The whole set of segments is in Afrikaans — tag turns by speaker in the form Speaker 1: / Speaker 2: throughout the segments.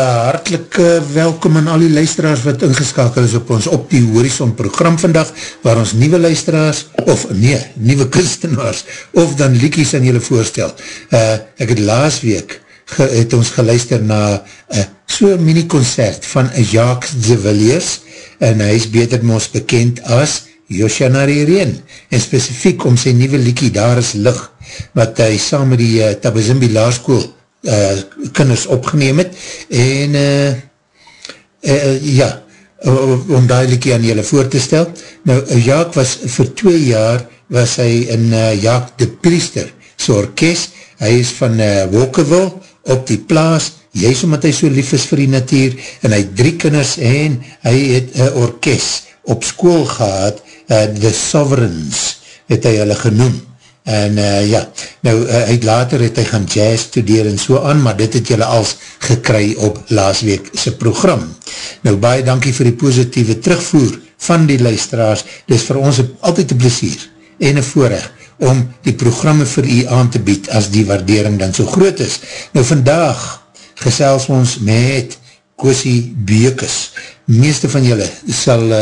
Speaker 1: ja, hartelijk welkom aan al die luisteraars wat ingeskakel is op ons Op die Horizon program vandag, waar ons nieuwe luisteraars, of nee, nieuwe kunstenaars, of dan liekies aan julle voorstel. Uh, ek het laas week, ge, het ons geluister na uh, so'n mini-concert van Jacques de Villiers, en hy is beter ons bekend as Joshana Reen, en specifiek om sy nieuwe liekie Daar is Lig, wat hy saam met die uh, Tabazimbi Laarskoel uh, kinders opgeneem het en uh, uh, ja om die liekie aan julle voor te stel. Nou Jaak was vir twee jaar was hy in uh, Jaak de Priester so orkest, hy is van uh, Wolkeville op die plaas. Juist omdat hy so lief is vir die natuur en hy drie kinders en hy het een uh, orkest op school gehad uh, The Sovereigns het hy hulle genoemd en uh, ja, nou uh, uit later het hy gaan jazz studeer en so aan, maar dit het jylle als gekry op laasweek sy program. Nou baie dankie vir die positieve terugvoer van die luisteraars, dit is vir ons altyd een plezier en een voorrecht om die programme vir u aan te bied as die waardering dan so groot is. Nou vandag gesels ons met Koosie Beekes, meeste van julle sal uh,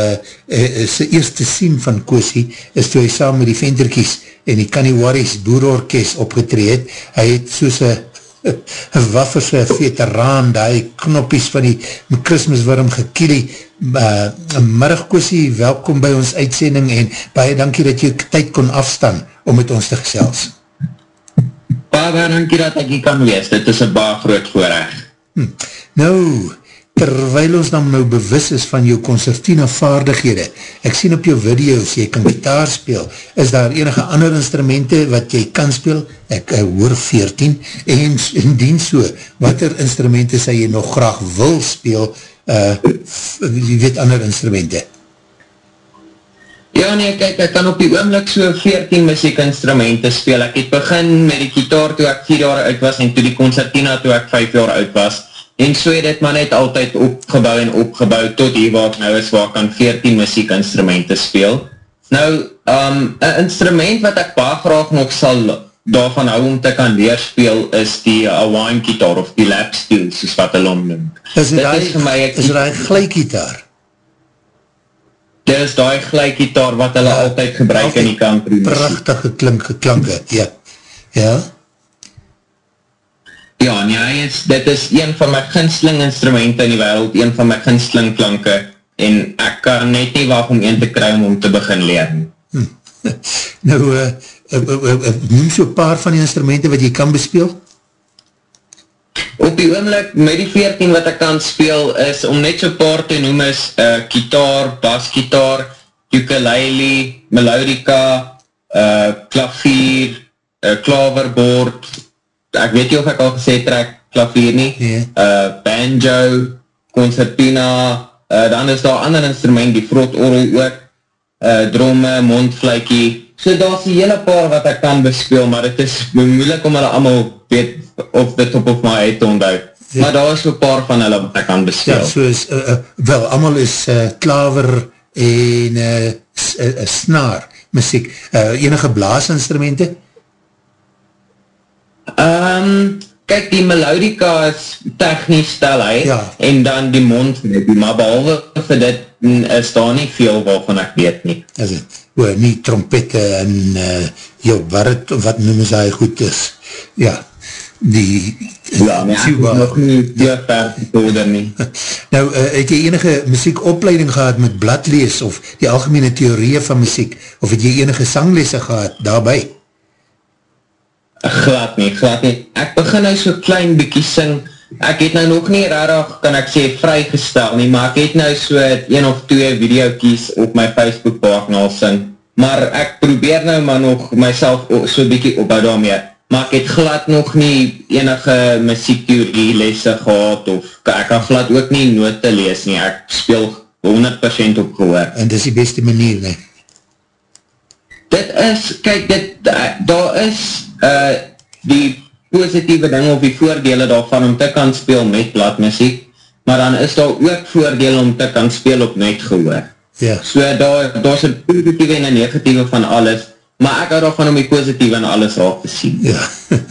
Speaker 1: uh, sy eerste sien van Koosie is toe hy saam met die venterkies en die Kaniwaris boerorkest opgetreed. Hy het soos een wafferse veteraan die knoppies van die Christmasworm gekielie. Uh, middag Koosie, welkom by ons uitsending en baie dankie dat jy tyd kon afstaan om met ons te gesels.
Speaker 2: Baie dankie dat ek hier kan wees, dit is een baie groot voorrecht.
Speaker 1: Hm. Nou, terwijl ons dan nou bewus is van jou concertina vaardighede, ek sien op jou video's, jy kan gitaar speel, is daar enige ander instrumente wat jy kan speel, ek uh, hoor 14, en indien so, wat er instrumente sê jy nog graag wil speel, uh, jy weet ander instrumente?
Speaker 2: Ja nee, kijk, ek kan op die oomlik so 14 muziekinstrumente speel, ek het begin met die gitaar toe ek 4 jaar oud was, en toe die concertina toe ek 5 jaar oud was, En so het het maar net altyd opgebouw en opgebouw tot hier waar ek nou is, waar ek aan 14 muziekinstrumenten speel. Nou, um, een instrument wat ek baar graag nog sal daarvan hou om te kan leer speel, is die Hawaiian gitaar of die lap steel, soos wat hulle omnoem.
Speaker 1: Is dit die glijkgitaar?
Speaker 2: Dit is die glijkgitaar wat hulle ja, altyd gebruik in die country.
Speaker 1: Prachtige klink, klanke, ja. Ja?
Speaker 2: Ja, nee, hy is, dit is een van my ginsling instrumenten in die wereld, een van my ginsling klanke, en ek kan net nie wacht om een te kry om te begin leren. Hm.
Speaker 1: Nou, uh, uh, uh, uh, noem so paar van die instrumenten wat jy kan bespeel?
Speaker 2: Op die oomlik, met die 14 wat ek kan speel, is om net so paar te noem is, uh, kitaar, basgitaar, ukulele, melodica, uh, klavier, uh, klaverboard, ek weet nie of ek al gesê trek klavier nie, yeah. Ja. uh, banjo, concertina, uh, dan is daar ander instrument, die vrotorrel ook, uh, dromme, mondvleikie, so daar is die hele paar wat ek kan bespeel, maar het is moeilik om hulle allemaal weet, of the top of my head te onthou. Yeah. Maar daar is so paar van hulle wat ek kan bespeel.
Speaker 1: Ja, so is, uh, uh, wel, allemaal is uh, klaver en uh, snaar muziek. Uh, enige blaasinstrumenten?
Speaker 2: Um, kyk, die melodica is technisch stel hy, ja. en dan die mond, maar behalve vir dit is daar nie veel waarvan ek weet nie.
Speaker 1: Is het? O, nie trompette en uh, jou wat, wat noem is hy goed is. Ja, die
Speaker 2: ja, maar ek nog nie ver nie.
Speaker 1: Nou, uh, het jy enige muziekopleiding gehad met bladlees of die algemene theorie van muziek, of het jy enige sanglese gehad daarby?
Speaker 2: Glad nie, glad nie. Ek begin nou so klein bykie sing, ek het nou nog nie rarig, kan ek sê, vrygestel nie, maar ek het nou so een of twee videokies op my Facebook pagina al sing, maar ek probeer nou maar nog myself so bykie opbouw daarmee, maar ek het glad nog nie enige muziektheorie lesse gehad, of ek kan glad ook nie note lees nie, ek speel 100% op gehoor.
Speaker 1: En dis die beste manier, nie?
Speaker 2: Dit is, kyk, dit, daar is uh, die positieve ding of die voordele daarvan om te kan speel met bladmuziek, maar dan is daar ook voordele om te kan speel op net gehoor.
Speaker 1: Ja.
Speaker 2: So daar, daar is een positieve en een negatieve van alles, maar ek hou daarvan om die positief en alles raak te sien.
Speaker 1: Ja,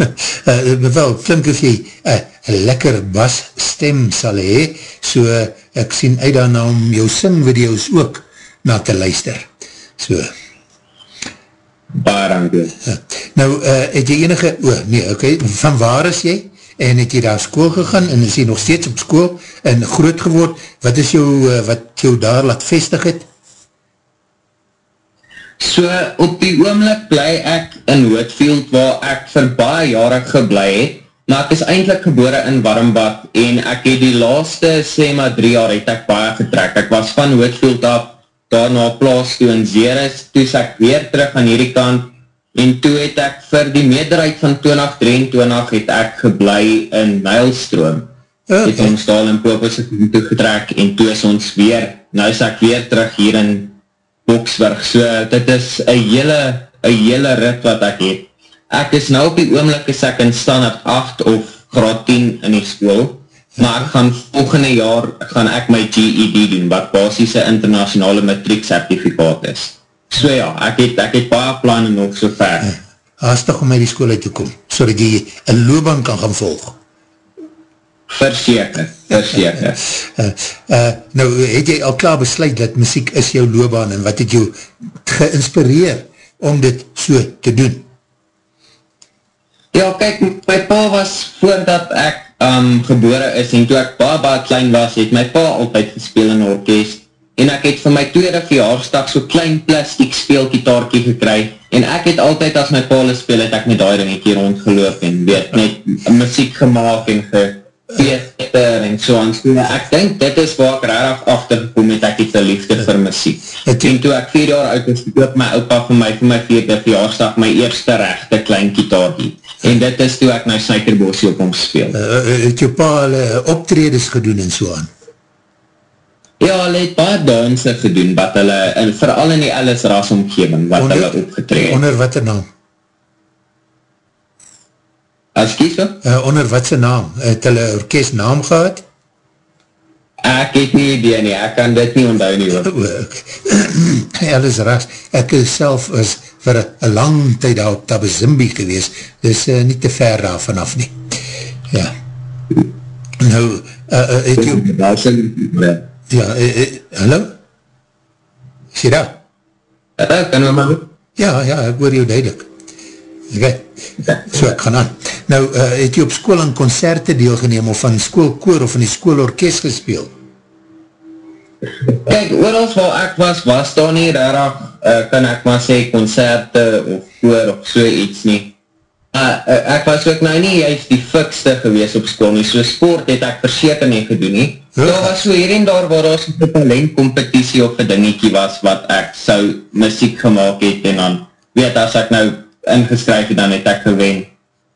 Speaker 1: uh, wel, klink of jy een uh, lekker bas stem sal hee, so ek sien uit daarna om jou singvideo's ook na te luister. So.
Speaker 2: Baar dank
Speaker 1: uh, Nou, uh, het jy enige, oh, nee, oké, okay, van waar is jy? En het jy daar school gegaan en is jy nog steeds op school en groot geword? Wat is jou, uh, wat jou daar laat vestig het?
Speaker 2: So, op die oomlik bly ek in Hootfield, waar ek vir baie jare geblei het, maar ek is eindelijk gebore in Warmbad, en ek het die laaste, sê maar drie jaar, het ek baie getrek. Ek was van Hootfield af, daarna plaas toe in Zeres, toe is ek weer terug aan hierdie kant, en toe het ek vir die meerderheid van 2023 het ek geblei in Nijlstroom. Okay. Het ons daar in Popus toe getrek, en toe is ons weer, nou is ek weer terug hier in Boksburg, so dit is een hele, een hele rit wat ek het. Ek is nou op die oomlik is ek in standaard 8 of graad 10 in die school, maar ek gaan volgende jaar gaan ek my GED doen, wat basis een internationale matriek certificaat is. So ja, ek het, ek het baie plannen nog so ver.
Speaker 1: Haastig om my die school uit te kom, so dat jy een loopbaan kan gaan volgen.
Speaker 2: Verseker, verseker.
Speaker 1: uh, uh, nou, het jy al klaar besluit dat muziek is jou loopbaan en wat het jou geïnspireer om dit so te doen?
Speaker 2: Ja, kyk, my pa was voordat ek um, gebore is en toe ek pa baie klein was, het my pa altyd gespeel in orkest en ek het vir my tweede verjaarsdag so klein plastic speelkitaarkie gekry. En ek het altyd as my pa speel het ek met die ringetje rondgeloop en weet, net muziek gemaakt en ge theater en so aan. So, ek denk dit is waar ek rarig achtergekom het ek het die liefde vir muziek. En toe ek vier jaar oud is, doop my opa vir my vir my vierde verjaarsdag my eerste rechte klein kitaarkie. En dit is toe ek nou Snykerbosje op hom speel. Uh,
Speaker 1: het jou pa hulle optredes gedoen en so aan?
Speaker 2: Ja, hulle het baie danse gedoen, wat hulle, en vooral in die Alice ras omgeving, wat onder, hulle opgetreed.
Speaker 1: Onder wat er naam?
Speaker 2: Kies so?
Speaker 1: Uh, onder wat sy naam? Het hulle orkest naam gehad?
Speaker 2: Ek het nie idee nie, ek kan dit nie onthou nie.
Speaker 1: Alles ras, ek self is vir een lang tyd al op Tabazimbi gewees, dus uh, nie te ver daar vanaf nie. Ja. Nou, uh, uh, het jy... Ja, uh, uh, hallo? Is jy daar?
Speaker 2: Uh, kan we maar?
Speaker 1: Ja, ja, ek hoor jou duidelik. Oké, okay. so ek gaan aan. Nou, uh, het jy op school aan concerte deelgeneem of van schoolkoor of van die schoolorkest gespeel?
Speaker 2: Kijk, oorals waar ek was, was daar nie rarig, uh, kan ek maar sê, concerte of koor of so iets nie. Uh, uh, ek was ook nou nie juist die fikste gewees op school nie, so sport het ek verseker nie gedoen nie. Ja. Daar was so hier en daar waar daar so'n talentcompetitie of een dingiekie was, wat ek sou muziek gemaakt het, en dan weet as ek nou ingeskryf het, dan het ek gewen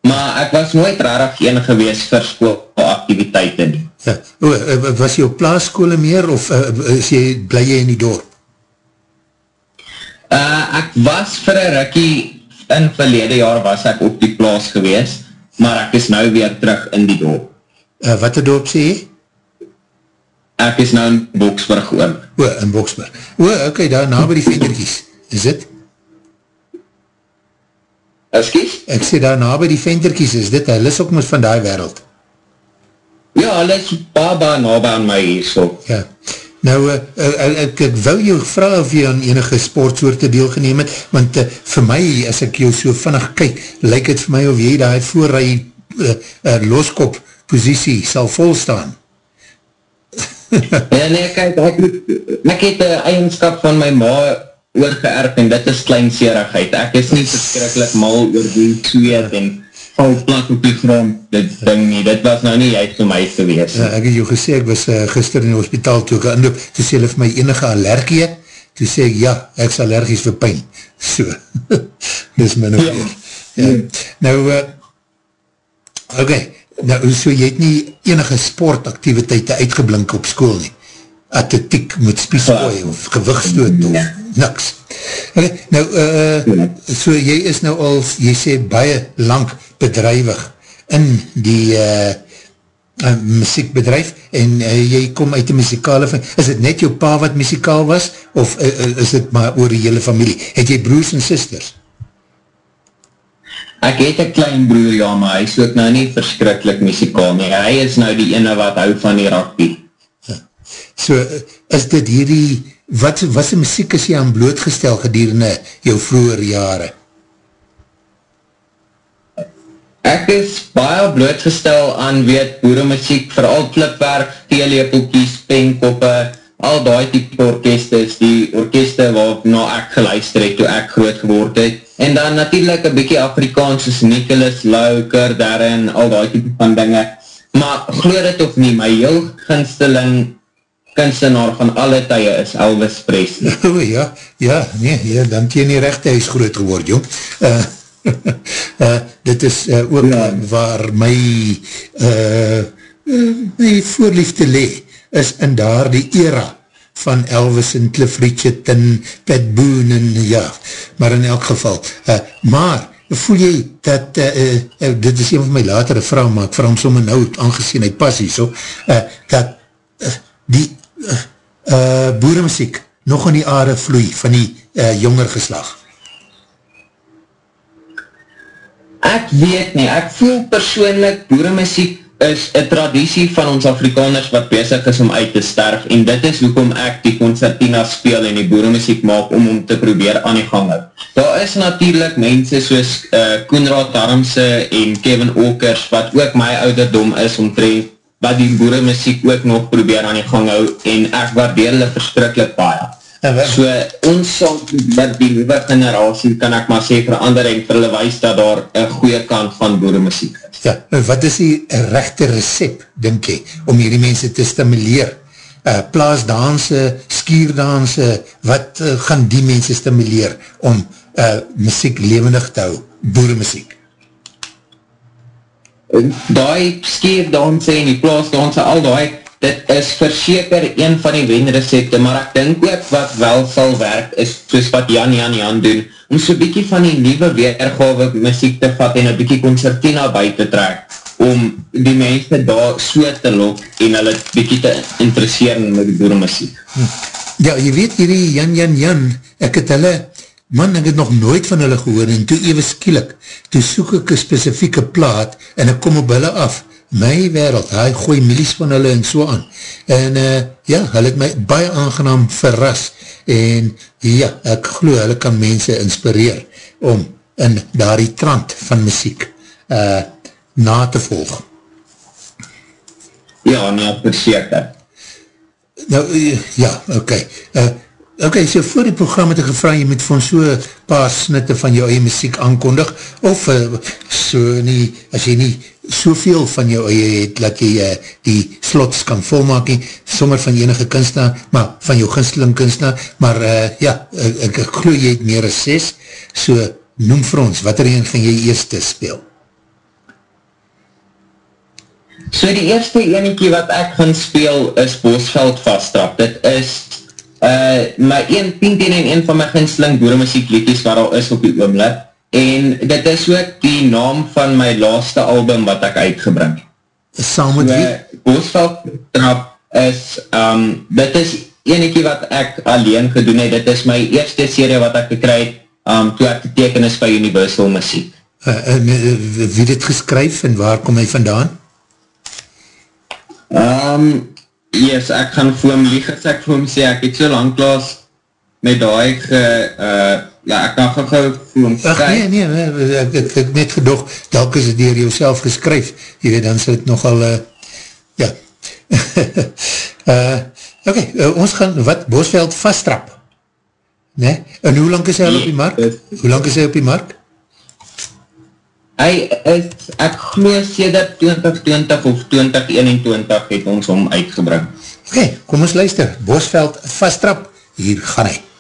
Speaker 2: maar ek was nooit rarig een gewees vir schoolactiviteite nie.
Speaker 1: Ja. O, eh, was jy op plaaskole meer of uh, is jy, bly jy in die dorp?
Speaker 2: Uh, ek was vir een rikkie in verlede jaar was ek op die plaas gewees, maar ek is nou weer terug in die dorp.
Speaker 1: Uh, wat die dorp sê jy?
Speaker 2: Ek is nou in Boksburg oom.
Speaker 1: O, in Boksburg. O, okay, daar na by die venderkies. Is dit?
Speaker 2: Excuse?
Speaker 1: Ek sê daar na by die venterkies, is dit, hulle is ook mis van die wereld.
Speaker 2: Ja, hulle is baba na by aan my hier, so.
Speaker 1: Ja. Nou, uh, uh, ek, ek wil jou vraag of jy aan enige sportsoorte deelgeneem het, want uh, vir my, as ek jou so vannig kyk, lyk het vir my of jy daar voor hy uh, uh, loskop posiesie sal volstaan.
Speaker 2: ja, nee, kijk, ek, ek het die eigenskap van my ma oorgeërf en dit is kleinserigheid. Ek is nie verskrikkelijk mal oor die tweet en val plat op die grond, dit ding nie. Dit was nou nie juist om my gewees.
Speaker 1: Ja, ek het jou gesê, ek was uh, gister in die hospitaal toe ek inloop, toe sê hulle vir my enige allergie, toe sê ek, ja, ek is allergies vir pijn. So, dis my nog ja. weer. Ja. Nou, uh, oké, okay. nou, so jy het nie enige sportactiviteite uitgeblink op school nie? atletiek met spieskooi of gewichtstoot of ja. Niks. Okay, nou, uh, so jy is nou al, jy sê, baie lang bedrijwig in die uh, uh, muziekbedrijf en uh, jy kom uit die muzikale van, is het net jou pa wat muzikaal was of uh, is het maar oor die hele familie? Het jy broers en sisters?
Speaker 2: Ek het een klein broer, ja, maar hy is ook nou nie verskrikkelijk muzikaal nie. Hy is nou die ene wat hou van die rugby.
Speaker 1: So, is dit hierdie, wat, wat die muziek is jy aan blootgestel gedurende jou vroeger jare?
Speaker 2: Ek is baie blootgestel aan, weet, boeremuziek, vooral flipwerk, theelepelkies, penkoppe, al die type orkeste is die orkeste waar nou ek geluister het, toe ek groot geword het. En dan natuurlijk een bykie Afrikaans, soos Nicholas, Lauker, Darren, al die type van dinge. Maar gloor het of nie, my heel ginsteling kunstenaar van alle tye is Elvis Presley.
Speaker 1: Oh, ja, ja, nee, ja, dan jy nie rechte huis groot geword, jong. Uh, uh, dit is uh, ook ja. waar my uh, my voorliefde le, is in daar die era van Elvis en Cliff Richard en Pat Boone en ja, maar in elk geval. Uh, maar, voel jy dat, uh, uh, dit is een van my latere vrou, maar ek vraag hom somme nou aangezien hy pas hier so, uh, dat uh, die uh, uh, boeremuziek nog in die aarde vloei van die uh, jonger geslag?
Speaker 2: Ek weet nie, ek voel persoonlik boeremuziek is een traditie van ons Afrikaners wat bezig is om uit te sterf en dit is hoekom ek die concertina speel en die boeremuziek maak om om te probeer aan die gang hou. Daar is natuurlijk mense soos uh, Koenraad Darmse en Kevin Okers wat ook my ouderdom is omtrent wat die boeremuziek ook nog probeer aan die gang hou en ek waardeer hulle verskrikkelijk baie. So ons sal met die nieuwe generatie kan ek maar sê verander en vir hulle wees dat daar een goeie kant van boeremuziek is.
Speaker 1: Ja, wat is die rechte recept, denk jy, om hierdie mense te stimuleer? Uh, plaasdanse, skierdanse, wat uh, gaan die mense stimuleer om uh, muziek levendig te hou, boeremuziek?
Speaker 2: Die skierdanse en die plaasdanse, al die, dit is verseker een van die wenrecepte, maar ek dink ook wat wel sal werk, is soos wat Jan Jan Jan doen, om so'n bykie van die nieuwe weergave muziek te vat en een bykie concertina by te trek, om die mense daar so te lok en hulle bykie te interesseer met die boere muziek. Hm.
Speaker 1: Ja, jy weet hierdie Jan Jan Jan, ek het hulle, man, ek het nog nooit van hulle gehoor en toe even skielik, toe soek ek een specifieke plaat en ek kom op hulle af, my wereld, hy gooi milies van hulle en so aan. En uh, ja, hy het my baie aangenaam verras en ja, ek geloof, hulle kan mense inspireer om in daar die trant van muziek uh, na te volg.
Speaker 2: Ja, nee, verseker.
Speaker 1: Nou, ja, oké. Okay. Uh, Ok, so voor die program het ek gevraag, jy moet van so paar snitte van jou eie muziek aankondig, of uh, so nie, as jy nie soveel van jou eie het, dat jy uh, die slots kan volmaak nie, sommer van enige kunstenaar, maar van jou ginsteling kunstenaar, maar uh, ja, ek, ek, ek geloof jy het meer as ses, so noem vir ons, wat er een gaan jy eerste speel?
Speaker 2: So die eerste enetjie wat ek gaan speel is Bosveld Vasttrap, dit is uh, my 1, 10 10 en 1 van my ginsling boeremuziek liedjes waar al is op die oomlik en dit is ook die naam van my laaste album wat ek uitgebring
Speaker 1: Saam met wie?
Speaker 2: So, Boosveld Trap is um, dit is eniekie wat ek alleen gedoen het, dit is my eerste serie wat ek gekry het um, toe ek geteken is by Universal Muziek
Speaker 1: uh, uh, Wie dit geskryf en waar kom hy vandaan?
Speaker 2: Um, Yes, ek gaan vir hom lieg as ek vir hom sê, ek het so lang klaas met daai ge, uh, ja, ek kan vir hom skryf.
Speaker 1: Ach nee, nee, nee ek, ek, ek net gedoog, dalk is het dier jou geskryf, jy weet, dan is het nogal, uh, ja. uh, Oké, okay, uh, ons gaan, wat, Bosveld vasttrap, ne? En hoe lang is hy al op die mark? Hoe lang is hy op die mark?
Speaker 2: Hy is, ek geloof sedert 2020 of 2021 het ons om uitgebring.
Speaker 1: Oké, okay, kom ons luister. Bosveld vasttrap, hier gaan hy.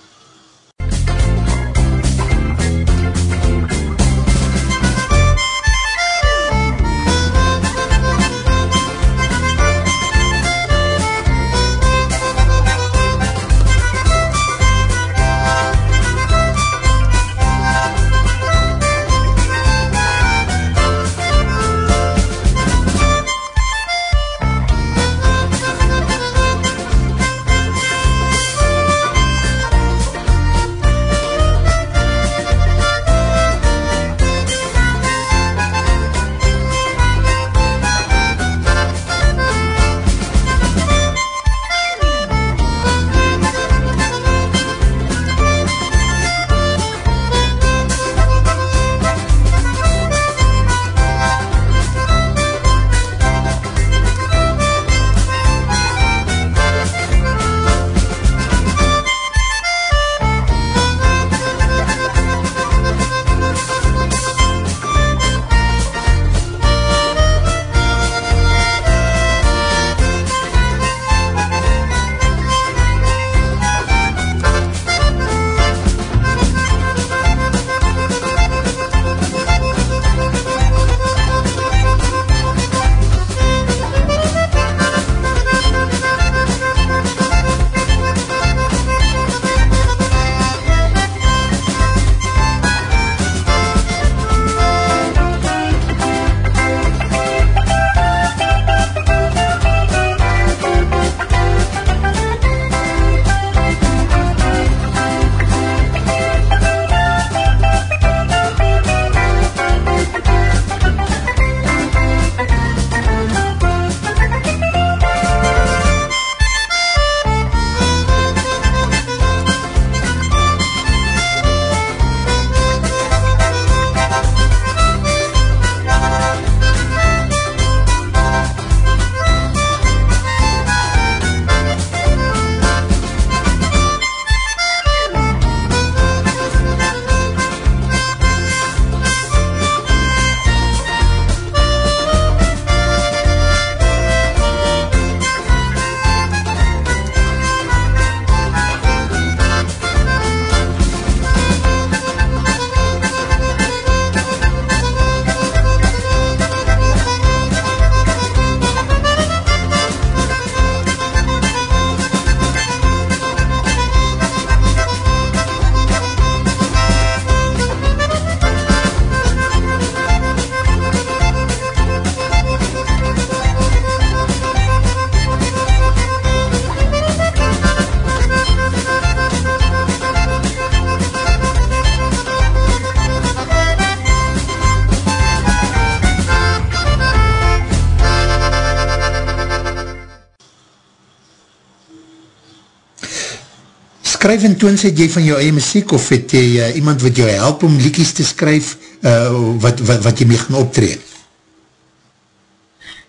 Speaker 1: Skryf en toons het jy van jou eie muziek of het jy uh, iemand wat jou help om liekies te skryf uh, wat, wat, wat jy mee gaan optree?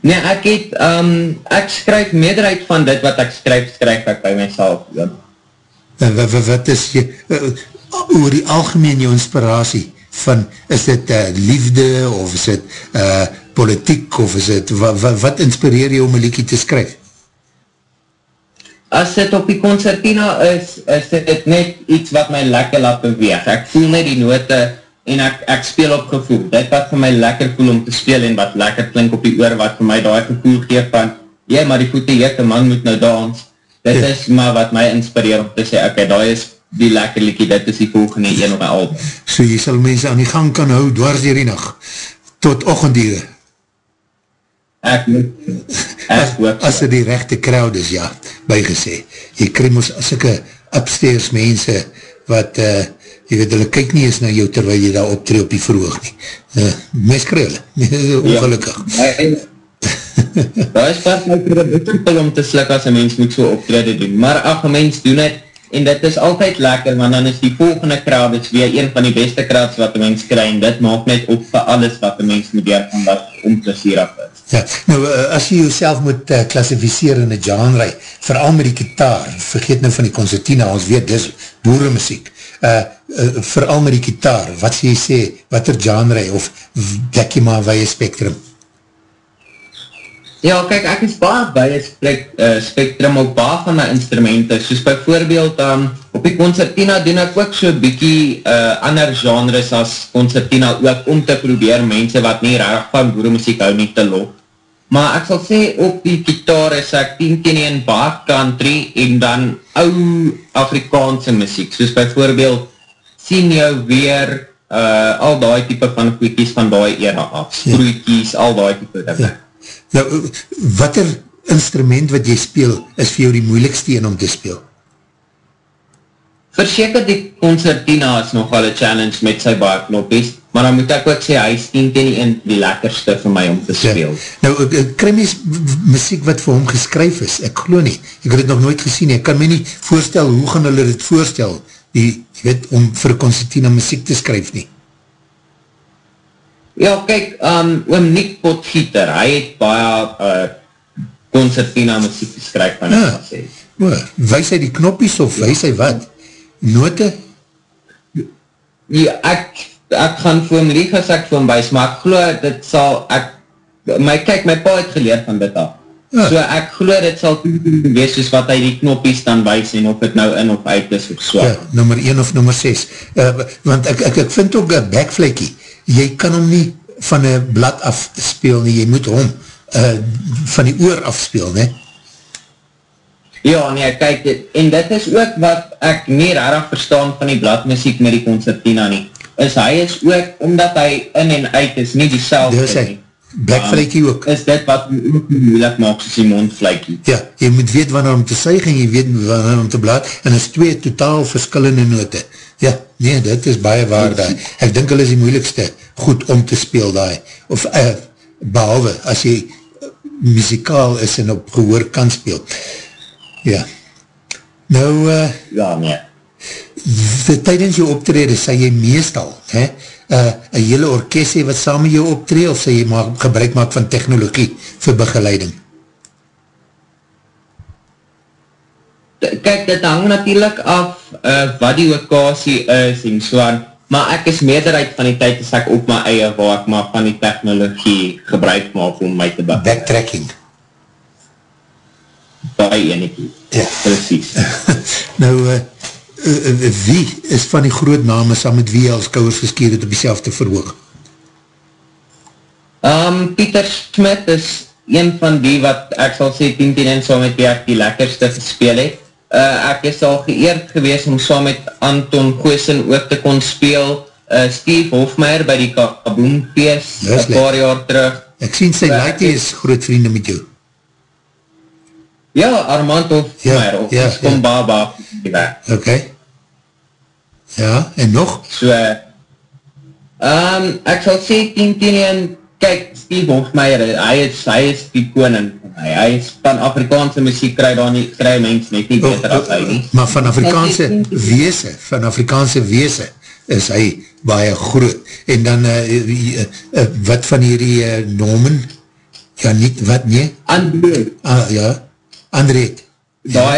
Speaker 2: Nee, ek het, um, ek skryf meerderheid van dit wat ek skryf, skryf ek by myself. Ja.
Speaker 1: Uh, wat, wat is jy, uh, oor die algemeen jou inspiratie van, is dit uh, liefde of is dit uh, politiek of is dit, wat, wat, wat inspireer jy om een liekie te skryf?
Speaker 2: As dit op die concertina is, is dit net iets wat my lekker laat beweeg. Ek voel net die note en ek, ek speel op gevoel. Dit wat vir my lekker voel om te speel en wat lekker klink op die oor, wat vir my die gevoel geef van, jy, maar die voete heet, die man moet nou dans. Dit ja. is maar wat my inspireer om te sê, ok, daar is die lekker liekie, dit is die volgende een op my album.
Speaker 1: So jy sal mense aan die gang kan hou, dwars hier die nacht, tot ochendieren.
Speaker 2: Ek moet, ek hoop.
Speaker 1: As dit die rechte crowd is, ja, bygesê. Jy krym ons ek upstairs mense wat, uh, jy weet, hulle kyk nie eens na jou terwijl jy daar optree op die vroeg nie. Uh, mens kry hulle, ongelukkig. Ja.
Speaker 2: Daar is pas my kreditel om te slik as een mens moet so optrede doen. Maar ach, een mens doen het, en dit is altyd lekker, want dan is die volgende crowd is weer een van die beste crowds wat een mens kry, en dit maak net op vir alles wat een mens moet doen, om dat om sieraf is.
Speaker 1: Ja, nou, uh, as jy jouself moet uh, klassificeer in een genre, vooral met die kitaar, vergeet nou van die concertina, ons weet, dis boeremuziek, uh, uh, vooral met die kitaar, wat sê jy sê, wat er genre, of dek jy maar weie spectrum?
Speaker 2: Ja, kyk, ek is baie weie spectrum, ook baie van my instrumenten, soos bijvoorbeeld, um, op die concertina doen ek ook so bykie uh, ander genres as concertina ook, om te probeer mense wat nie raar van boeremuziek hou nie te loop. Maar ek sal sê, op die gitaar is ek 10 ken in back country en dan ou Afrikaanse muziek, soos bijvoorbeeld sien jou weer uh, al die type van koekies van die era af, ja. al die type dinge. Ja.
Speaker 1: Nou, wat er instrument wat jy speel, is vir jou die moeilikste een om te speel?
Speaker 2: Verseker die concertina is nogal een challenge met sy baar knoppies, maar dan moet ek ook sê, hy is 10 ten die, die lekkerste vir my om te ja. speel.
Speaker 1: Ja. Nou, Krimies muziek wat vir hom geskryf is, ek glo nie, ek het het nog nooit gesien, ek kan my nie voorstel, hoe gaan hulle dit voorstel, die, jy weet, om vir concertina muziek te skryf nie.
Speaker 2: Ja, kyk, um, oom Nick Potgieter, hy het baie uh, concertina muziek geskryf, van ja. ek sê.
Speaker 1: Wees hy die knoppies of wees hy wat? note?
Speaker 2: Ja, ek, ek gaan vir hom lieg as ek vir hom wees, maar ek geloof, dit sal, ek, my, kyk, my pa het geleerd van dit af. Ja. So ek geloof, dit sal wees soos wat hy die knoppies dan wees en of het nou in of uit is of so. Ja,
Speaker 1: nummer 1 of nummer 6. Uh, eh, want ek, ek, ek vind ook een backflakkie. Jy kan hom nie van een blad af speel nie, jy moet hom uh, van die oor afspeel, ne?
Speaker 2: Ja, nee, kyk, en dit is ook wat ek nie rarig verstaan van die bladmuziek met die concertina nie, is hy is ook, omdat hy in en uit is, nie die selfde nie.
Speaker 1: Blackflakey ook.
Speaker 2: Is dit wat moeilijk maak soos die mondflakey.
Speaker 1: Ja, jy moet weet wanneer om te suig en jy weet wanneer om te blad, en is twee totaal verskillende note. Ja, nee, dit is baie waar daar. Ek dink hulle is die moeilikste goed om te speel daar. Of, uh, behalwe, as jy muzikaal is en op gehoor kan speel. Ja. Nou, uh,
Speaker 2: ja, nee.
Speaker 1: Tijdens jou optrede, sê jy meestal, he, uh, een hele orkest wat saam met jou optrede, of sê jy maar gebruik maak van technologie vir begeleiding?
Speaker 2: Kijk, dit hang natuurlijk af uh, wat die okasie is en so aan, maar ek is meerderheid van die tyd as ek op my eie waar ek maar van die technologie gebruik maak om my te begeleid.
Speaker 1: Backtracking
Speaker 2: baie enekie.
Speaker 1: Ja.
Speaker 2: Precies.
Speaker 1: nou, uh, uh, wie is van die groot name saam met wie als kouwers geskeer het op die selfde verhoog?
Speaker 2: Um, Pieter Smit is een van die wat ek sal sê 10 10 en saam met wie ek die lekkerste gespeel het. Uh, ek is al geëerd gewees om saam met Anton Goosen ook te kon speel. Uh, Steve Hofmeier by die Kaboom Feest, een paar jaar terug.
Speaker 1: Ek sien sy laaitie is groot vrienden met jou.
Speaker 2: Ja, Armand of ja, of ja, Kom ja. Baba.
Speaker 1: Ok. Ja, en nog?
Speaker 2: So, um, ek sal sê 10 10 en kyk, Steve Hofmeier, hy is, hy is die koning. hy, hy is van Afrikaanse muziek kry daar nie, kry mens net nie beter oh, as hy nie.
Speaker 1: Maar van Afrikaanse weese, van Afrikaanse weese is hy baie groot. En dan, uh, uh, uh, wat van hierdie uh, nomen? Ja, niet, wat nie?
Speaker 2: André.
Speaker 1: Ah, ja, André.
Speaker 2: Ja,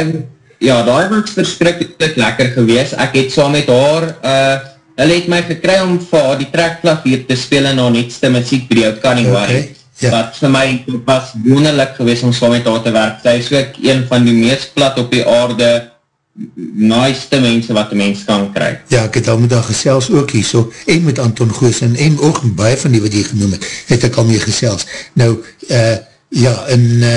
Speaker 2: ja daar was verskrikkelijk lekker gewees. Ek het saam met haar, uh, hulle het my gekry om vir die trekklavier te speel en haar netste muziek by die oud kan nie okay. Ja. Wat vir my was wonderlik gewees om saam met haar te werk. Sy is ook een van die meest plat op die aarde naaiste mense wat die mens kan kry.
Speaker 1: Ja, ek het al met haar gesels ook hier so, en met Anton Goosen, en ook baie van die wat jy genoem het, het ek al mee gesels. Nou, uh, ja, en uh,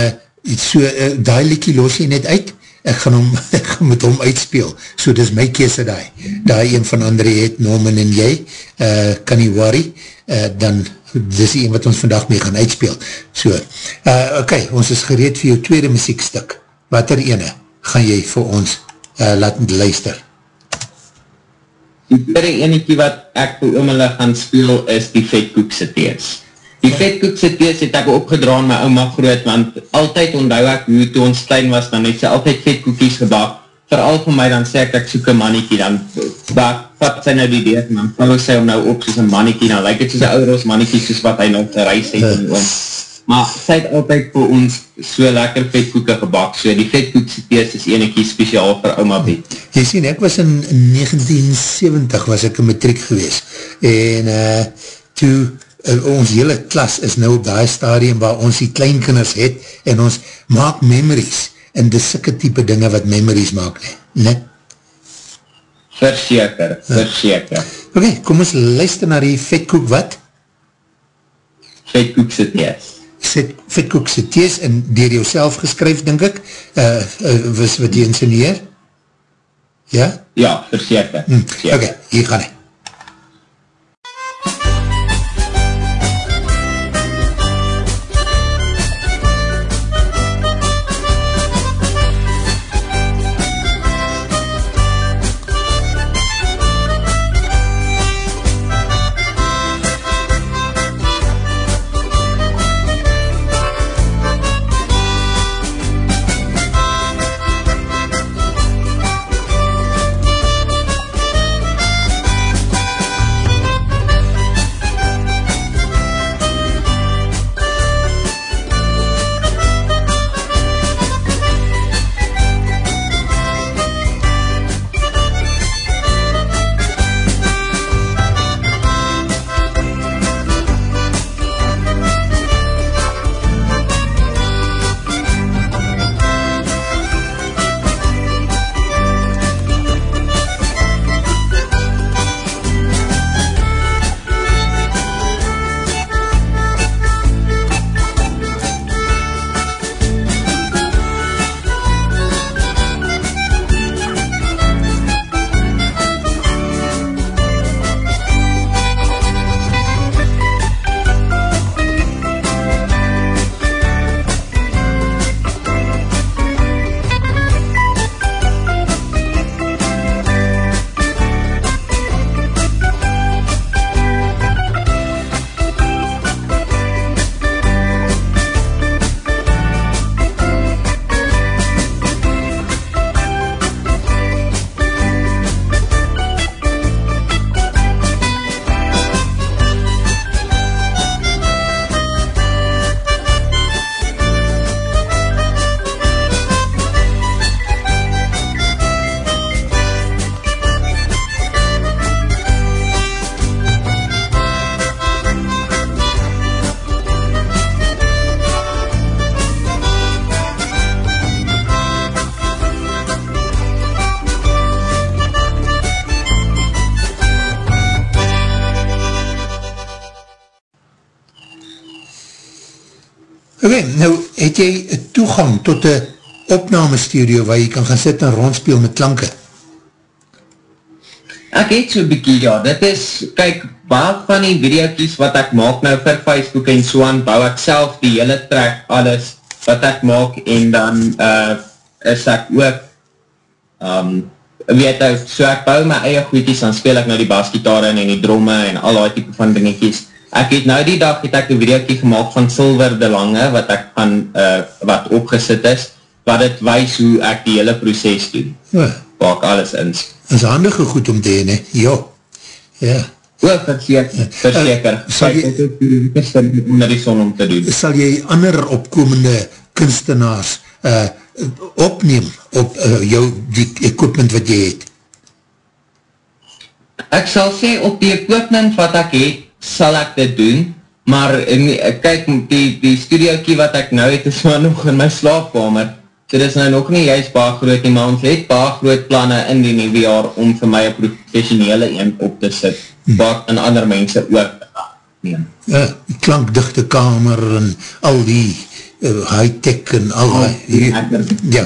Speaker 1: so, uh, die liekie los jy net uit, ek gaan, hom, ek met hom uitspeel, so dis my kese daai, daai een van André het, Norman en jy, uh, kan nie worry, uh, dan dis die een wat ons vandag mee gaan uitspeel. So, uh, ok, ons is gereed vir jou tweede muziekstuk. Wat er ene gaan jy vir ons uh, laat luister?
Speaker 2: Die tweede enetjie wat ek vir oomelig gaan speel is die vetkoekse tees. Die vetkoekse tees het ek opgedraan my oma groot, want altyd onthou ek hoe toe ons klein was, dan het sy altyd vetkoekies gebak vooral vir my, dan sê ek, ek soek een mannetjie, dan vat sy nou die deed, dan val sy om nou op soos een mannetjie, dan lyk het soos een ouderos mannetjie, soos wat hy nog te reis het en oom. Maar sy het altyd vir ons so lekker vetkoeke gebak, so die vetkoekse tees is enekie speciaal vir oma Bet.
Speaker 1: Jy sien, ek was in 1970, was ek in matriek gewees, en uh, toe, ons hele klas is nou op die stadium waar ons die kleinkinders het, en ons maak memories, en dis sikke type dinge wat memories maak, ne?
Speaker 2: Verseker, verseker.
Speaker 1: Oké, okay, kom ons luister na die vetkoek wat?
Speaker 2: Vetkoekse tees.
Speaker 1: Vetkoekse tees en dier jou self geskryf, denk ek, uh, uh, was wat die insinieer? Ja?
Speaker 2: Ja, verseker.
Speaker 1: Hm, Oké, okay, hier gaan ek. Het jy toegang tot die opname studio waar jy kan gaan sit en rondspeel met klanke?
Speaker 2: Ek het so bykie, ja, dit is, kyk, baie van die videokies wat ek maak nou vir Facebook en so aan, bou ek self die hele track, alles wat ek maak en dan uh, is ek ook um, weet ek, so ek bou my eie goedkies, dan speel ek nou die basgitare en die dromme en al die type van dingetjies ek het nou die dag, het ek een videokie gemaakt van Silver de Lange, wat ek van, uh, wat opgesit is, wat het wees hoe ek die hele proces doen. Ja. Waar ek alles ins.
Speaker 1: Is handige goed om te heen, he? Ja. Ja.
Speaker 2: O, verseker, verseker. Uh, sal jy, onder die son om te doen.
Speaker 1: Sal jy ander opkomende kunstenaars uh, opneem op uh, jou, die equipment wat jy het?
Speaker 2: Ek sal sê, op die equipment wat ek het, sal ek dit doen, maar in, kyk, die, die studiokie wat ek nou het, is maar nog in my slaapkamer, so dit is nou nog nie juist baie groot nie, maar ons het baie groot plannen in die nieuwe jaar om vir my een professionele een op te sit, hm. wat in ander mense ook
Speaker 1: neem. Ja, klankdichte kamer en al die uh, high-tech en al oh, die, ja,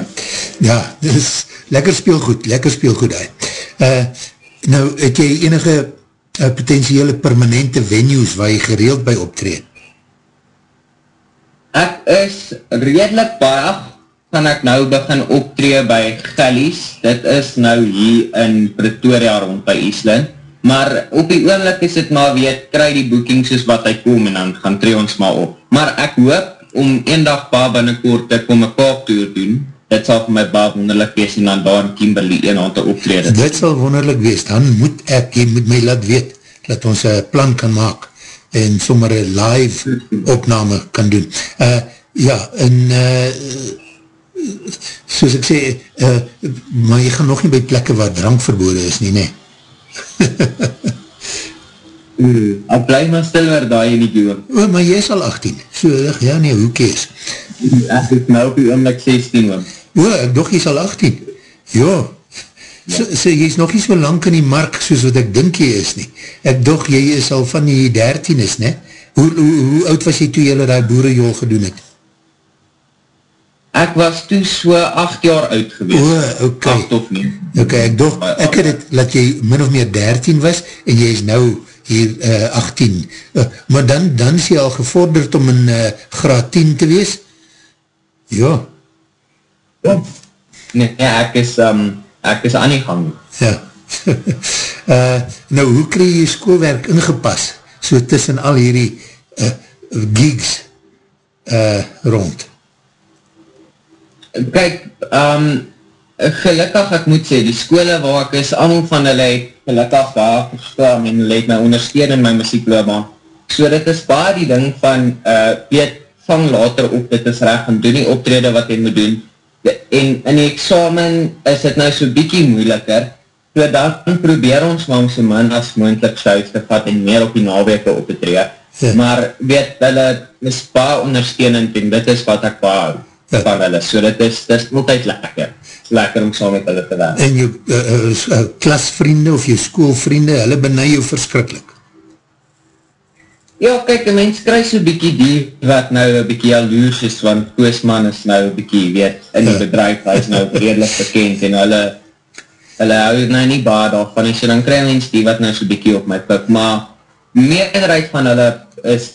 Speaker 1: ja, dit is lekker speelgoed, lekker speelgoed uit. Uh, nou, het jy enige uh, potentiële permanente venues waar jy gereeld by optreed?
Speaker 2: Ek is redelijk baie kan ek nou begin optree by Gellies, dit is nou hier in Pretoria rond by Island, maar op die oomlik is het maar weet, kry die boeking soos wat hy kom en dan gaan tree ons maar op. Maar ek hoop om een dag pa binnenkort te kom een kaaptoer doen, dit sal vir my baar wonderlik wees en dan daar in Kimberley een aantal optrede.
Speaker 1: Dit sal wonderlik wees, dan moet ek, jy moet my laat weet, dat ons een plan kan maak en sommer een live opname kan doen. Uh, ja, en uh, soos ek sê, uh, maar jy gaan nog nie by plekke waar drank verbode is nie, nee.
Speaker 2: Al bly maar stil waar daar jy nie doen.
Speaker 1: O, maar jy is al 18, so, ja nee, hoe kees?
Speaker 2: Ek is nou op die oomlik 16, man.
Speaker 1: O, ek doch jy is al 18. Ja, so, so, jy is nog nie so lang in die mark soos wat ek dink jy is nie. Ek doch jy is al van die 13 is, ne? Hoe, hoe, hoe oud was jy toe jylle die boerenjol gedoen het?
Speaker 2: Ek was toe so 8 jaar oud geweest.
Speaker 1: O, ok. 8 of nie. Ok, ek doch, ek het het, dat jy min of meer 13 was, en jy is nou hier uh, 18. Uh, maar dan, dan is jy al gevorderd om in uh, graad 10 te wees? Ja.
Speaker 2: Ja. Nee, nee, ek is, um, ek is aan die gang.
Speaker 1: Ja. uh, nou, hoe kreeg jy schoolwerk ingepas, so tussen al hierdie uh, gigs uh, rond?
Speaker 2: Kijk, um, gelukkig ek moet sê, die skole waar ek is, allemaal van hulle gelukkig daar verstaan en hulle het my ondersteun in my muziekloobaan. So dit is baar die ding van, uh, weet, vang later op, dit is recht, en doen die optrede wat jy moet doen, en in die examen is het nou so bykie moeiliker, so dan probeer ons maar so min as moendlik suid te vat en meer op die naweke op te tree. Ja. Maar weet, hulle is baar ondersteunend en dit is wat ek baar ja. van hulle, so dit is, dit is altyd lekker, lekker om saam met hulle te werk.
Speaker 1: En jou uh, uh, klasvriende of jou schoolvriende, hulle benei jou verskrikkelijk?
Speaker 2: Ja, kyk, een mens krijg so'n bykie die wat nou een bykie jaloers is, want Koosman is nou bykie, weet, in die ja. bedrijf, hy is nou redelijk bekend, en hulle, hulle hou nou nie baar daarvan, en so dan krijg mens die wat nou so'n bykie op my pik, maar meerderheid van hulle is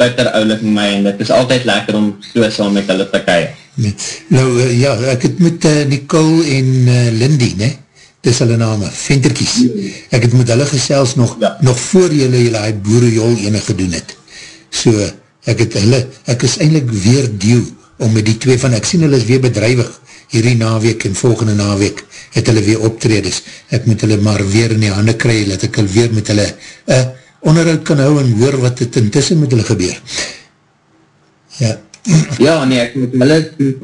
Speaker 2: buiter oulik met my, en dit is altyd lekker om so saam met hulle te.
Speaker 1: Nee. Nou, uh, ja, ek het met uh, Nicole en uh, Lindy, ne? Dis hulle name, venterkies. Ek het met hulle gesels nog, ja. nog voor julle julle die boerenjol ene gedoen het. So, ek het hulle, ek is eindelijk weer deel om met die twee van, ek sien hulle is weer bedrijwig hierdie naweek en volgende naweek het hulle weer optredes. Ek moet hulle maar weer in die handen kry, dat ek hulle weer met hulle uh, onderhoud kan hou en hoor wat het intussen met hulle gebeur.
Speaker 2: Ja, nee, ek moet hulle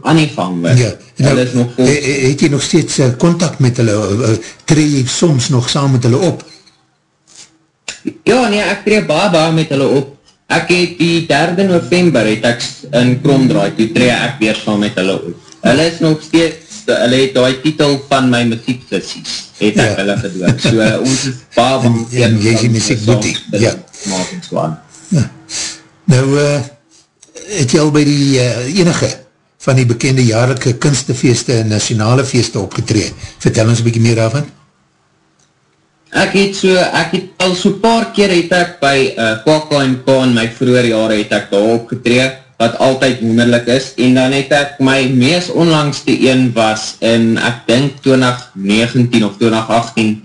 Speaker 2: aan die vang weg. Ja,
Speaker 1: nou, is nog vol... he, het jy nog steeds uh, contact met hulle, uh, tree jy soms nog saam met hulle op?
Speaker 2: Ja, nee, ek tree baie met hulle op. Ek het die 3 november het ek in Kromdraai, toe tree ek weer saam met hulle op. Hulle is nog steeds, hulle het die titel van my muzieksessies, het ek ja. hulle gedoen. So, ons is baie baie...
Speaker 1: En, en jy is die muziekboetie, ja. Maak en so aan. Ja. Nou, eh, uh, het jy al by die uh, enige van die bekende jaarlijke kunstefeeste en nationale feeste opgetreed? Vertel ons een bykie meer daarvan.
Speaker 2: Ek het so, ek het al so paar keer het ek by uh, KKNK in my vroeger jare het ek daar opgetreed, wat altyd wonderlik is, en dan het ek my meest onlangste een was in, ek denk 2019 of 2018,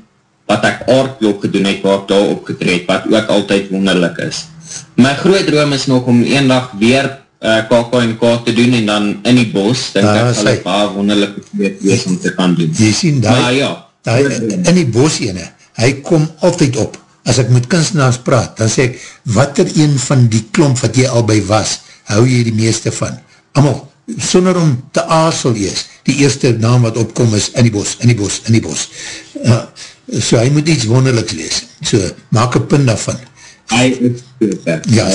Speaker 2: wat ek aardklop gedoen het, waar ek daar opgetreed, wat ook altyd wonderlik is. My groot droom is nog om een dag weer uh, eh, KK&K te doen en dan in die bos, denk ah, ek sal ek paar wonderlijke weet wees om te kan doen.
Speaker 1: Jy sien, die, maar, ja, die, in die bos ene, hy kom altyd op. As ek met kunstenaars praat, dan sê ek, wat er een van die klomp wat jy al by was, hou jy die meeste van? Amal, sonder om te aarsel is, die eerste naam wat opkom is in die bos, in die bos, in die bos. Uh, so hy moet iets wonderliks lees. So, maak een punt daarvan.
Speaker 2: Hy is
Speaker 1: perfect. Ja,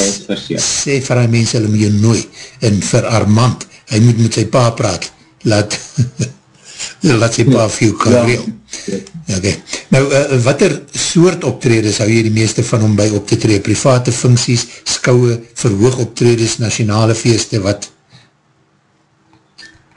Speaker 1: sê vir die mense, hulle moet jy nooi. En vir Armand, hy moet met sy pa praat. Laat, laat sy pa vir jou kan ja. reel. Okay. Nou, uh, wat er soort optredes hou jy die meeste van om by op te tree? Private funksies, skouwe, verhoog optredes, nationale feeste, wat?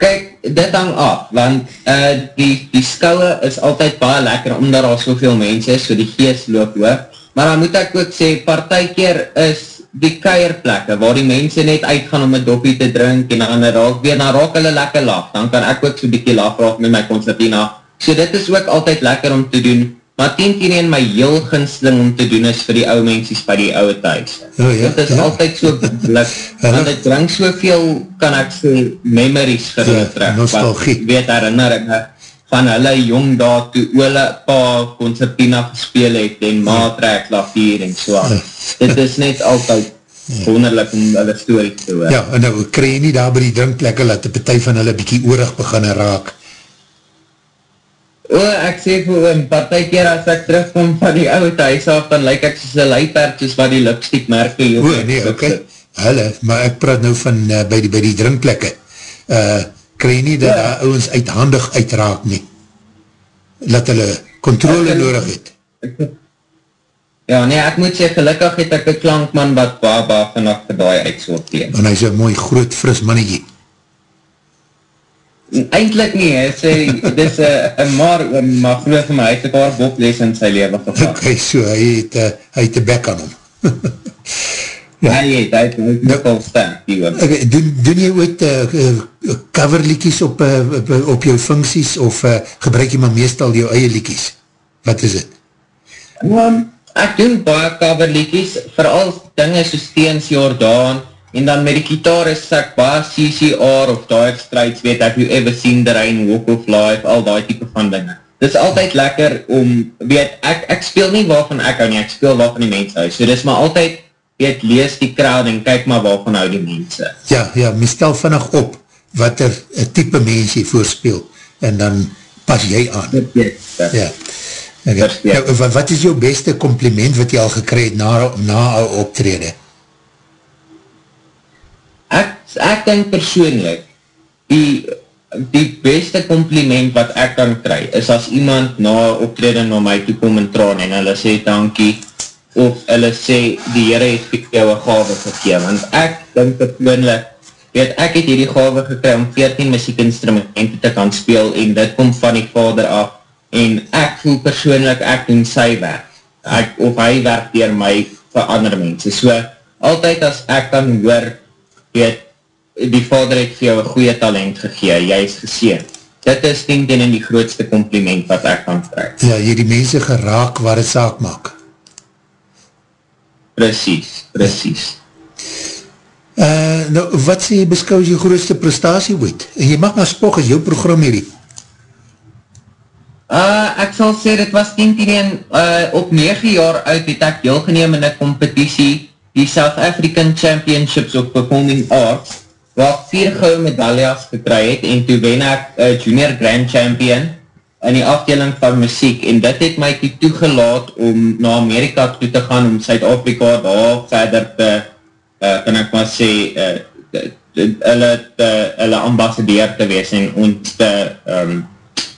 Speaker 2: Kijk, dit hang af, want uh, die, die skouwe is altyd baie lekker, omdat al soveel mense is, so die geest loop hoog. Maar dan moet ek ook sê, partijkeer is die keierplekke, waar die mense net uitgaan om een dopie te drink, en dan raak, weer, dan raak hulle lekker laf, dan kan ek ook so'n bykie laf raak met my concertina. So dit is ook altyd lekker om te doen, maar 10 10 en my heel ginsling om te doen is vir die ouwe mensies by die ouwe thuis. Oh, ja, dit is ja. altyd so blik, want het drink soveel, kan ek so memories gerin ja, terug,
Speaker 1: nostalgie.
Speaker 2: wat weet herinneringe, van hulle jong daar toe oole pa concertina gespeel het en ma trek lavier en so aan. Dit is net altyd wonderlik om hulle story te hoor.
Speaker 1: Ja, en nou krij nie daar by die drinkplekke dat die partij van hulle bykie oorig beginne raak.
Speaker 2: O, ek sê vir een partij keer as ek terugkom van die oude thuis af, dan lyk ek soos een leipertjes waar die lipstick merke
Speaker 1: O, nee, oké. Okay. Hulle, maar ek praat nou van uh, by, die, by die drinkplekke. Uh, krij nie dat ja. ouwens uithandig uitraak nie. Dat hulle controle ek, nodig het.
Speaker 2: Ja, nee, ek moet sê, gelukkig het ek een klankman wat baba vanaf gedaai uitsorteer.
Speaker 1: En hy is een mooi groot fris mannetje.
Speaker 2: Eindelijk nie, hy sê, dit is een maar, maar geloof my, hy het een paar boplees in sy leven
Speaker 1: gehad. Ok, so, hy het, uh, hy het een bek aan hom.
Speaker 2: Ja, hy het, hy het nogal sterk, die
Speaker 1: oom. Okay, doen, doen jy ooit uh, coverlikies op, uh, op jou funksies, of uh, gebruik jy maar meestal jou eie likies? Wat is het?
Speaker 2: Um, ek doen baie coverlikies, vooral dinge soos Steens Jordaan, en dan met die kitaar is ek baie CCR of Dire Straits, weet ek, You Ever Seen The Rain, Walk of Life, al die type van dinge. Dit is altyd lekker om, weet, ek, ek speel nie waarvan ek hou nie, ek speel waarvan die mens hou, so dit is maar altyd weet, lees die crowd en kyk maar waarvan hou die mense.
Speaker 1: Ja, ja, my stel vannig op wat er een type mens jy voorspeel en dan pas jy aan. Ja. Okay. Nou, wat is jou beste compliment wat jy al gekry het na, na al optrede?
Speaker 2: Ek, ek denk persoonlijk die, die beste compliment wat ek kan kry is as iemand na optrede na my toe kom en traan en hulle sê dankie of hulle sê die Heere het vir jou een gave gegeen, want ek dink persoonlik, weet ek het hierdie gave gekry om 14 muziekinstrumenten te kan speel en dit kom van die vader af en ek voel persoonlik ek doen sy werk, ek, of hy werk dier my vir ander mense, so altyd as ek kan hoor, weet, die vader het vir jou een goeie talent gegeen, jy is geseen, dit is denk in die grootste compliment wat ek kan kry.
Speaker 1: Ja, jy die mense geraak waar het saak maak.
Speaker 2: Precies, precies.
Speaker 1: Uh, nou, wat sê jy beskou as jy grootste prestatie ooit? En jy mag maar spog as jou program hierdie.
Speaker 2: Uh, ek sal sê, dit was 10 10 uh, op 9 jaar uit het ek deelgeneem in die competitie, die South African Championships of Performing Arts, waar ek 4 gouwe medailles gekry het, en toe ben ek uh, Junior Grand Champion, in die afdeling van muziek en dit het my toe toegelaat om na Amerika toe te gaan om Suid-Afrika daar verder te uh, kan ek maar sê uh, hulle hulle ambassadeur te wees en ons te um,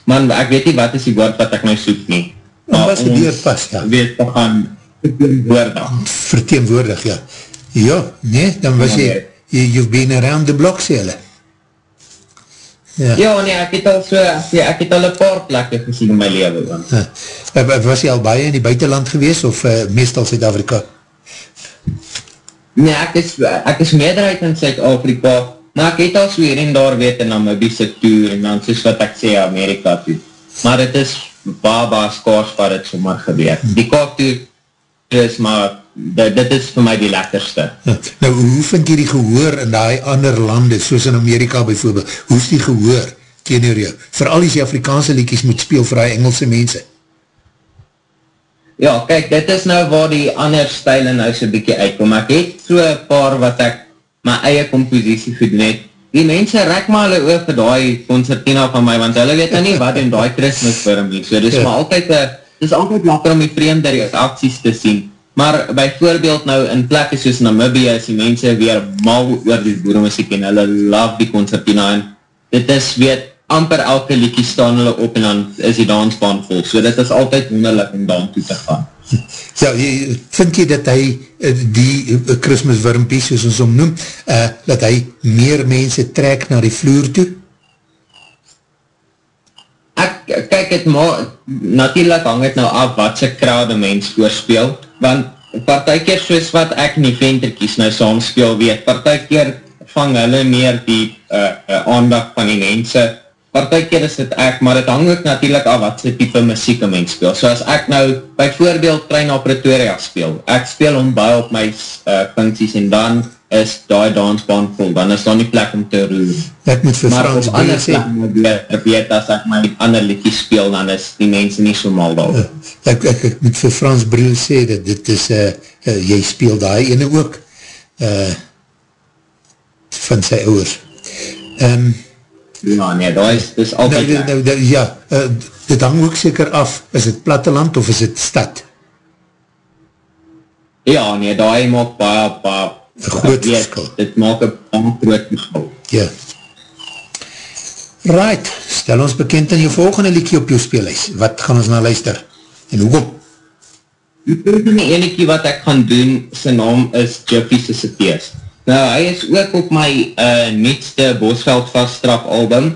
Speaker 2: man ek weet nie wat is die woord wat ek nou soek nie
Speaker 1: ambassadeur pas ja.
Speaker 2: weet te gaan verteenwoordig.
Speaker 1: Verteenwoordig ja. Ja nee dan was ja, jy you've been around the block sê hulle
Speaker 2: Ja. ja, nee, ek het al so, ja, ek het al een paar plekke gesien in my leven. Ja.
Speaker 1: Was jy al baie in die buitenland gewees, of uh, meestal Zuid-Afrika?
Speaker 2: Nee, ek is, ek is meerderheid in Zuid-Afrika, maar ek het al so hier en daar weet in Namibise toe, en dan soos wat ek sê, Amerika toe. Maar het is baba skaars wat het sommer gebeur. Die kaak toe is maar dit, dit is vir my die lekkerste.
Speaker 1: Nou, hoe vind jy die gehoor in die ander lande, soos in Amerika bijvoorbeeld, hoe is die gehoor teen jou? Vooral as jy Afrikaanse liedjes moet speel vir die Engelse mense.
Speaker 2: Ja, kyk, dit is nou waar die ander stijl nou so'n bykie uitkom. Ek het so een paar wat ek my eie compositie gedoen het. Die mense rek maar hulle oor vir die concertina van my, want hulle weet nou nie wat in die Christmas vir my. So, dit is ja. maar altyd, dit is altyd lakker om die vreemde reacties te sien. Maar bijvoorbeeld nou in plekke soos Namibia is die mense weer mal oor die boeremuziek en hulle love die concertina en dit is weet amper elke liekie staan hulle op en dan is die dansbaan vol. So dit is altyd wonderlik om daan toe te gaan.
Speaker 1: Ja, vind jy dat hy eh, die eh, Christmas wurmpie soos ons omnoem, uh, dat hy meer mense trek na die vloer toe?
Speaker 2: Ek, kyk het maar, natuurlijk hang het nou af wat sy krade mens voorspeelt want partijkeer soos wat ek in die venterkies nou saam speel weet, partijkeer vang hulle meer die uh, uh, aandag van die mense, partijkeer is dit ek, maar het hang ook natuurlijk af wat sy type muziek een mens speel, so as ek nou bijvoorbeeld Trein op Pretoria speel, ek speel om baie op my uh, funksies en dan is die dansbaan vol, dan is daar nie plek om te roer.
Speaker 1: Ek moet vir maar Frans
Speaker 2: Bril sê. Maar op ander weet, as ek my ander liedjes speel, dan is die mense nie so mal daar. Uh,
Speaker 1: ek, ek, ek moet vir Frans Bril sê, dat dit is, uh, uh, jy speel die ene ook, uh, van sy ouders. Um,
Speaker 2: ja, nee, dat is, is altijd... Nou, nou,
Speaker 1: nou, ja, uh, dit hang ook seker af, is het platteland of is het stad?
Speaker 2: Ja, nee, die maak baie, baie
Speaker 1: groot verskil.
Speaker 2: Dit maak een groot verskil.
Speaker 1: Ja. Right, stel ons bekend in jou volgende liedje op jou speelhuis. Wat gaan ons nou luister? En hoekom?
Speaker 2: Die volgende enikie wat ek gaan doen, sy naam is Jiffy Sissipees. Nou, hy is ook op my uh, nietste Bosveld vaststraf album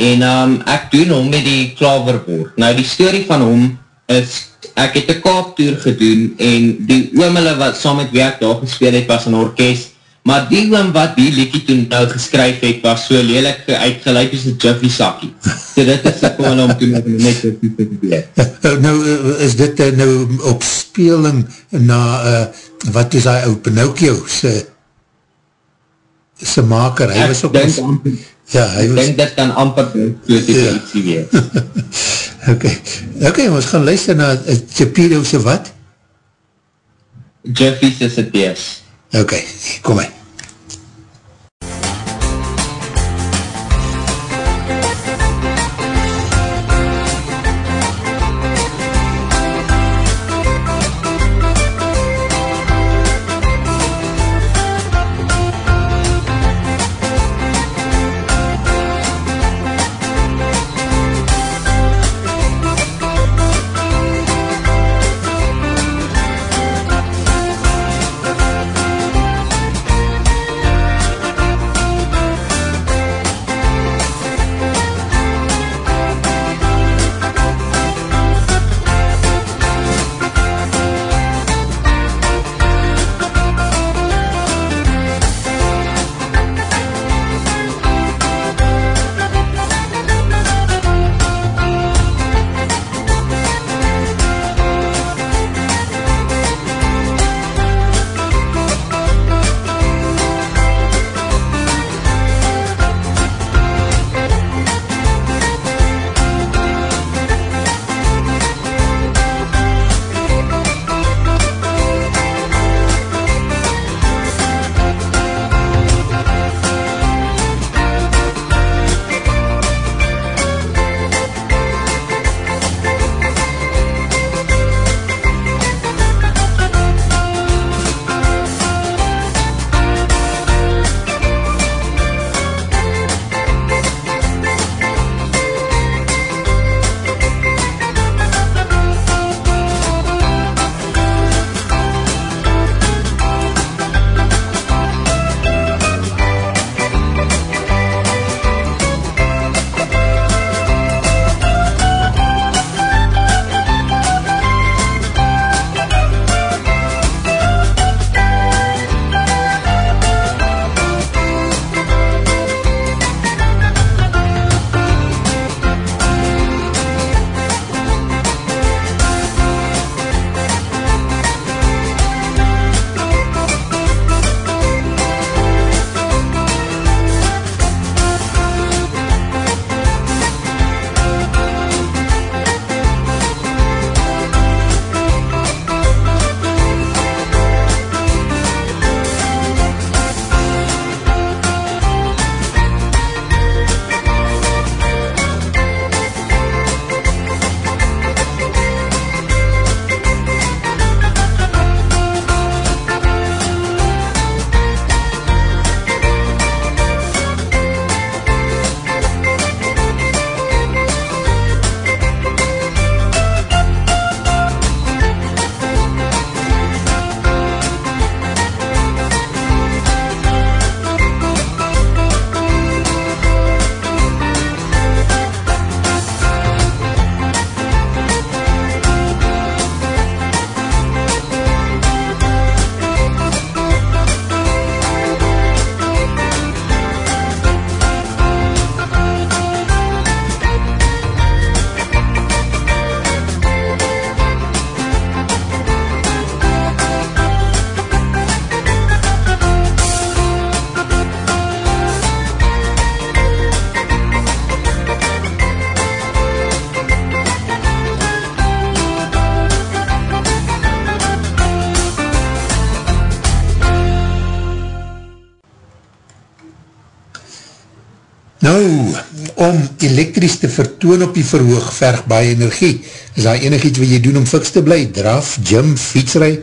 Speaker 2: en um, ek doen hom met die klaverboord. Nou, die story van hom is ek het een kaaptoer gedoen en die oomele wat saam met wie ek daar gespeel het was een orkest, maar die oom wat die liekie toen nou geskryf het was so lelik uitgeleid as een Jiffy Sakkie. So dit is gewoon om toen net so te
Speaker 1: doen. Nou is dit uh, nou op speling na uh, wat is hy ou Pinocchio se se maker, hy
Speaker 2: ek
Speaker 1: was ook
Speaker 2: amper, ja, hy ek was, denk dit kan amper so te ja.
Speaker 1: wees. Ok, ok, ons gaan luister na uh, Chapido se wat?
Speaker 2: Jeffy se se dees.
Speaker 1: Ok, kom my. Te vertoon op die verhoog verg baie energie. Is daar enig iets wat jy doen om fiks te bly? Draf, gym, fietsrij?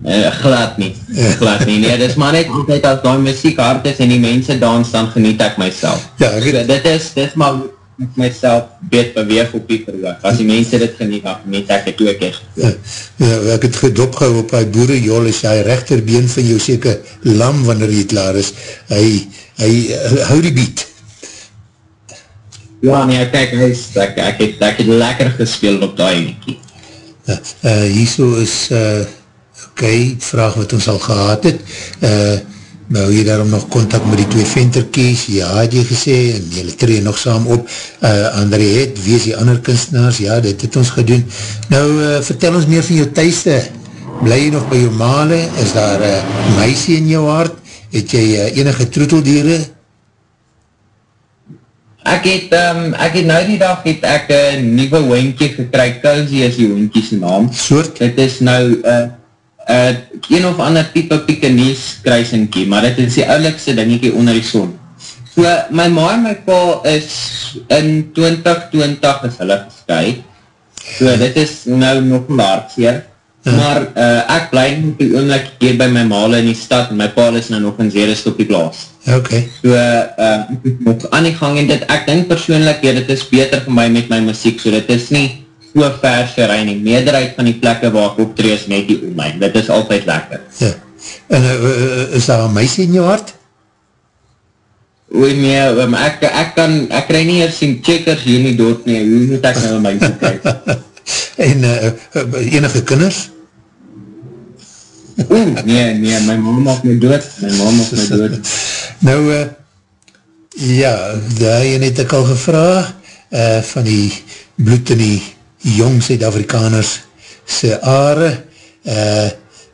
Speaker 2: Uh, glad nie, glad nie, nee, dis maar net altijd as die muziek hard is en die mense dans, dan geniet ek myself. Ja, ek... so, dit is, dit is maar ek myself beet beweeg op die verhoog. As die mense dit geniet, dan geniet ek het ook echt. Ja,
Speaker 1: ja, ek het gedop gehou op die boere, jol is hy rechterbeen van jou seker lam wanneer hy klaar is. Hy, hy, hy hou die beat.
Speaker 2: Ja, nee, hy is, ek, ek, het, ek het lekker gespeeld op die eniekie.
Speaker 1: Ja, uh, hierso is... Uh, ok, vraag wat ons al gehad het, uh, nou jy daarom nog contact met die twee venterkies, ja, het jy gesê, en jylle tree nog saam op, uh, André het, wie is die ander kunstenaars, ja, dit het ons gedoen. Nou, uh, vertel ons meer van jou thuiste, bly jy nog by jou male, is daar uh, meisie in jou hart, het jy uh, enige troeteldiere?
Speaker 2: Ek het, um, ek het nou die dag het ek een nieuwe hoentje gekry, Cozy is die hoentjes naam.
Speaker 1: Soort?
Speaker 2: Het is nou, uh, uh, een of ander type pikenies kruisingkie, maar dit is die oulikste dingiekie onder die zon. So, my ma en my pa is in 2020 is hulle gesky, so dit is nou nog laatseer, ja. maar uh, ek bly op die oomlik hier by my male in die stad, en my pa is nou nog in Zeres op die plaas.
Speaker 1: Ok.
Speaker 2: So, uh, ek het nog aan die gang, en dit, ek denk persoonlik, ja, dit is beter vir my met my muziek, so dit is nie, so verse reining. Meerderheid van die plekke waar ek optree is net die om my. Dit is altyd lekker.
Speaker 1: Ja. En uh, is daar een meisie in jou hart?
Speaker 2: Oei nee, um, ek, ek kan, ek krij nie eens sien checkers hier in die dorp nie. Hoe moet ek nou een meisie kijk?
Speaker 1: en uh, enige kinders?
Speaker 2: Oeh, nee, nee, my mama maak my dood. My mama maak my dood.
Speaker 1: nou, uh, ja, daar jy net ek al gevraag, uh, van die bloed in die jong Zuid-Afrikaners se aarde uh,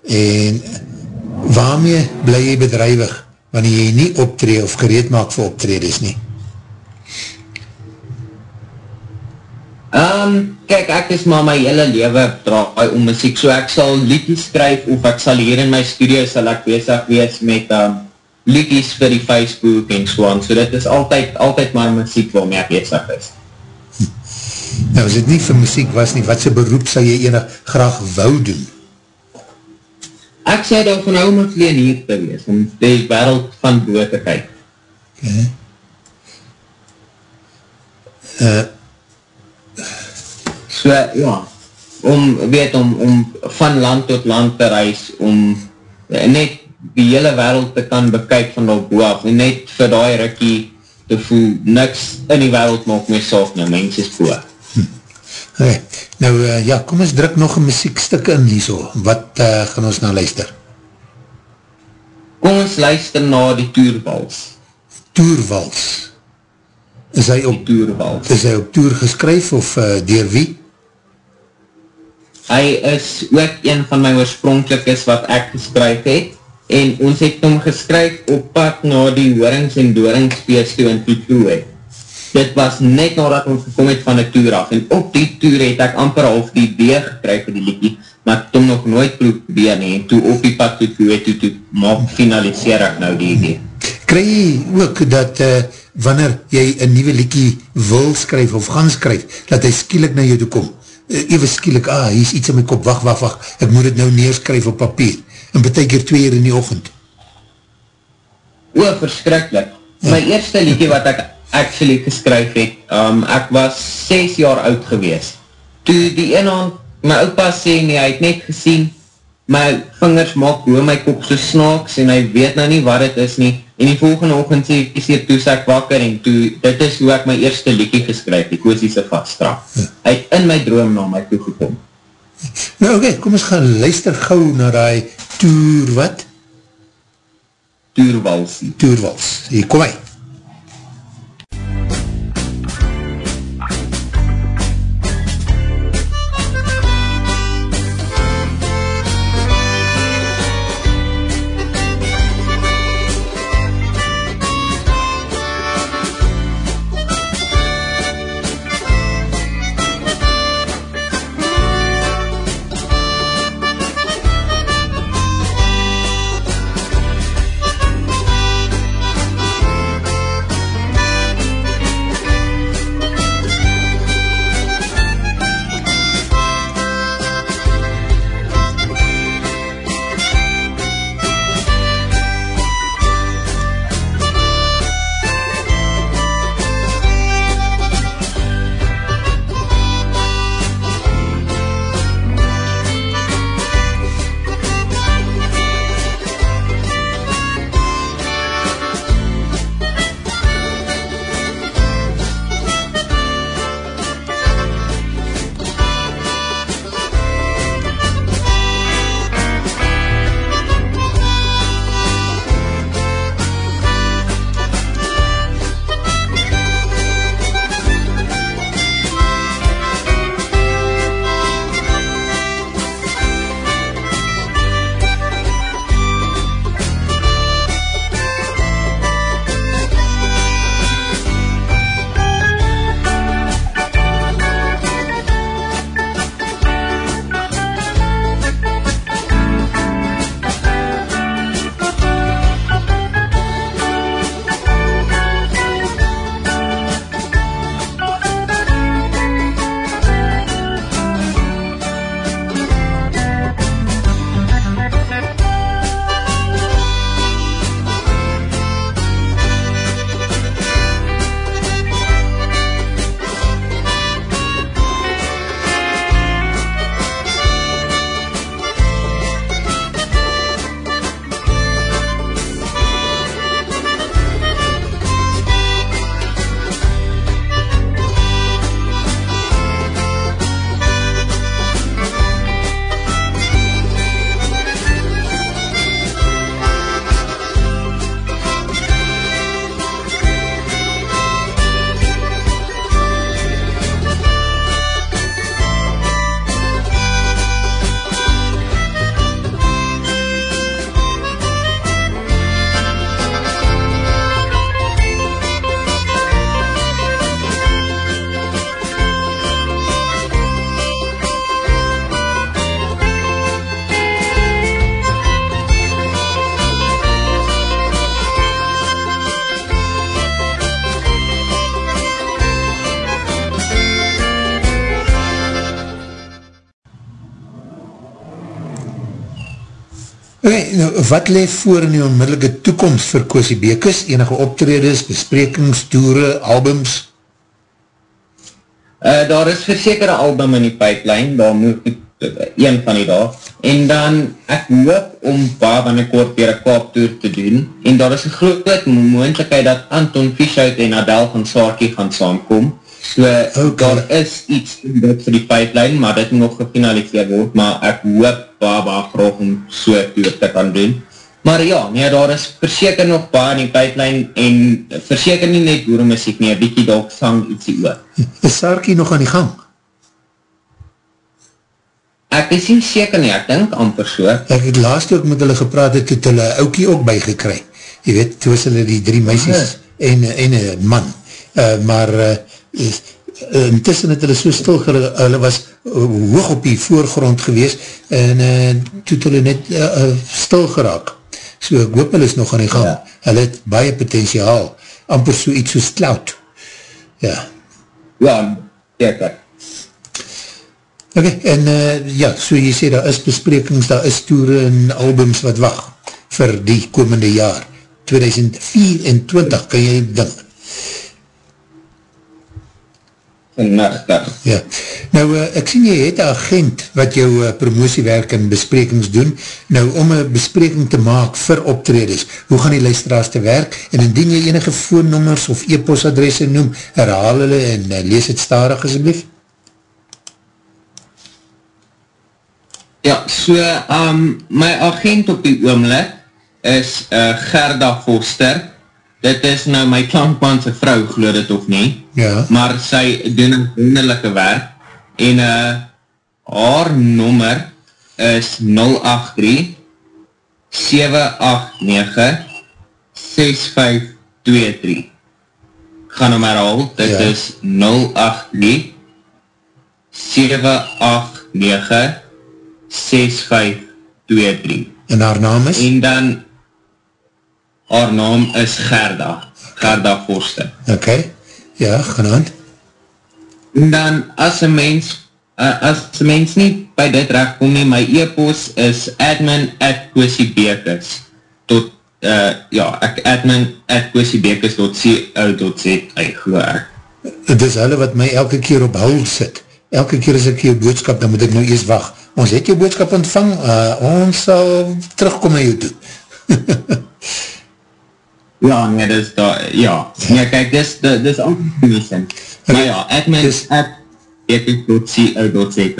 Speaker 1: en waarmee bly jy bedrijwig wanneer jy nie optree of gereed maak vir optredes nie?
Speaker 2: Um, kijk, ek is maar my hele leven draai om muziek, so ek sal liedjes skryf of ek sal hier in my studio sal ek bezig wees met um, liedjes vir die Facebook en so aan, so dit is altyd, altyd maar muziek waarmee ek bezig is.
Speaker 1: Nou, as het nie vir muziek was nie, wat sy beroep sal jy enig graag wou doen?
Speaker 2: Ek sê dat van nou moet leen hier te wees, om die wereld van boot te kyk. Okay. Uh, so, ja, om, weet, om, om van land tot land te reis, om net die hele wereld te kan bekyk van die boot, en net vir die rikkie te voel, niks in die wereld maak my saak, nou mens is boot.
Speaker 1: Hey, nou uh, ja, kom ons druk nog een muziekstuk in hier so. Wat uh, gaan ons nou luister?
Speaker 2: Kom ons luister na die Tourwals.
Speaker 1: Tourwals? Is hy op,
Speaker 2: Tourwals.
Speaker 1: Is hy op Tour geskryf of uh, dier wie?
Speaker 2: Hy is ook een van my oorspronklikes wat ek geskryf het en ons het hom geskryf op pad na die hoorings en doringsfeest toe in Toetoe dit was net nadat ons gekom het van die toer af, en op die toer het ek amper half die idee gekry vir die liedje, maar ek het nog nooit probeer nie, en toe op die pad toe toe, toe, toe maak, finaliseer ek nou die idee.
Speaker 1: Kry jy ook dat uh, wanneer jy een nieuwe liedje wil skryf of gaan skryf, dat hy skielik na jou toe kom, uh, even skielik, ah, hier is iets in my kop, wacht, wacht, wacht, ek moet het nou neerskryf op papier, en betek hier twee uur in die ochend.
Speaker 2: O, verskrikkelijk. Ja. My eerste liedje wat ek actually geskryf het, um, ek was 6 jaar oud gewees. Toe die een hand, my opa sê nie, hy het net gesien, my vingers maak hoe my kop so snaaks en hy weet nou nie wat het is nie. En die volgende oogend sê, is hier toe ek wakker en toe, dit is hoe ek my eerste liedje geskryf, die koos die se vaststraf. Ja. Hy het in my droom na my toe gekom.
Speaker 1: Nou oké, okay, kom ons gaan luister gauw na die toer wat?
Speaker 2: Toerwals.
Speaker 1: Toerwals, hier kom hy. Nou, wat leef voor in die onmiddellike toekomst vir Koosie Bekes? Enige optredes, besprekings, toere, albums?
Speaker 2: Uh, daar is versekerde album in die pipeline, daar moet ek een van die dag, en dan ek hoop om waar wanneer kort weer een kaaptoer te doen, en daar is een groot moeilijkheid dat Anton Fischhout en Adel van Saarkie gaan saamkom, so okay. daar is iets vir die pipeline, maar dit nog gefinaliseerd word, maar ek hoop waar waar graag om so toer te kan doen, Maar ja, nee, daar is verseker nog paar in die pipeline en verseker nie net boere muziek nie, bykie dalk sang ietsie oor.
Speaker 1: Is Sarkie nog aan die gang?
Speaker 2: Ek is nie seker nie, ek dink amper so.
Speaker 1: Ek het laatst ook met hulle gepraat, het het hulle oukie ook bygekry. Je weet, toe was hulle die drie meisjes oh, en, en een man. Uh, maar uh, intussen het hulle so stil, hulle was hoog op die voorgrond gewees en uh, toe het hulle net uh, uh, stil geraak so ek hoop hulle is nog aan die gang, ja. hulle het baie potentiaal, amper so iets soos cloud, ja.
Speaker 2: Ja, zeker.
Speaker 1: Ok, en uh, ja, so jy sê, daar is besprekings, daar is toere en albums wat wacht, vir die komende jaar, 2024, kan jy dink,
Speaker 2: Nachter.
Speaker 1: Ja. Nou, uh, ek sien jy het een agent wat jou uh, promotiewerk en besprekings doen. Nou, om een bespreking te maak vir optredes, hoe gaan die luisteraars te werk? En indien jy enige voornommers of e-postadresse noem, herhaal hulle en uh, lees het starig asjeblief.
Speaker 2: Ja, so, um, my agent op die oomlik is uh, Gerda Foster, dit is nou my klankbandse vrou, geloof dit of nie,
Speaker 1: ja.
Speaker 2: maar sy doen een wonderlijke werk, en uh, haar nummer is 083 789 6523 gaan nou maar al, dit ja. is 083 789 6523
Speaker 1: en haar naam is?
Speaker 2: en dan haar naam is Gerda, Gerda Forster.
Speaker 1: Ok, ja.
Speaker 2: En dan, as een mens, uh, as een mens nie by dit recht kom nie, my e-post is admin at kwesiebekes tot, uh, ja, ek admin at kwesiebekes.co.z geloof ek.
Speaker 1: Het is hulle wat my elke keer op hul sit. Elke keer as ek jou boodskap, dan moet ek nou eers wacht. Ons het jou boodskap ontvang, uh, ons sal terugkom na jou toe.
Speaker 2: Ja, nee, dis daar, ja. Nee, kijk, dis, dis altijd geweest. Maar ja, admin dis, at epik.co.z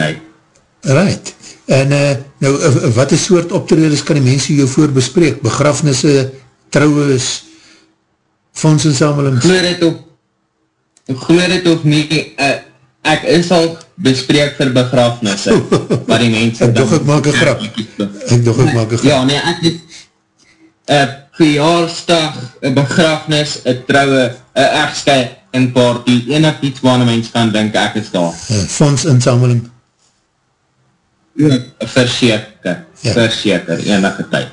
Speaker 1: Right. En uh, nou, uh, wat is soort optreders kan die mense jou voor bespreek? Begrafnisse, trouwens, fondsensameling?
Speaker 2: Gloor het op, gloor het of nie, uh, ek is al bespreek vir begrafnisse, waar die mense...
Speaker 1: ek doch ek maak een grap. Ek doch ek maak een grap.
Speaker 2: Ja, nee, ek het, uh, verjaarsdag, een begrafnis, een trouwe, een echtscheid en party, enig iets waar een mens kan denk ek is daar.
Speaker 1: Uh, Fondsinsameling?
Speaker 2: Ja, verseker, ja. verseker, enige tyd.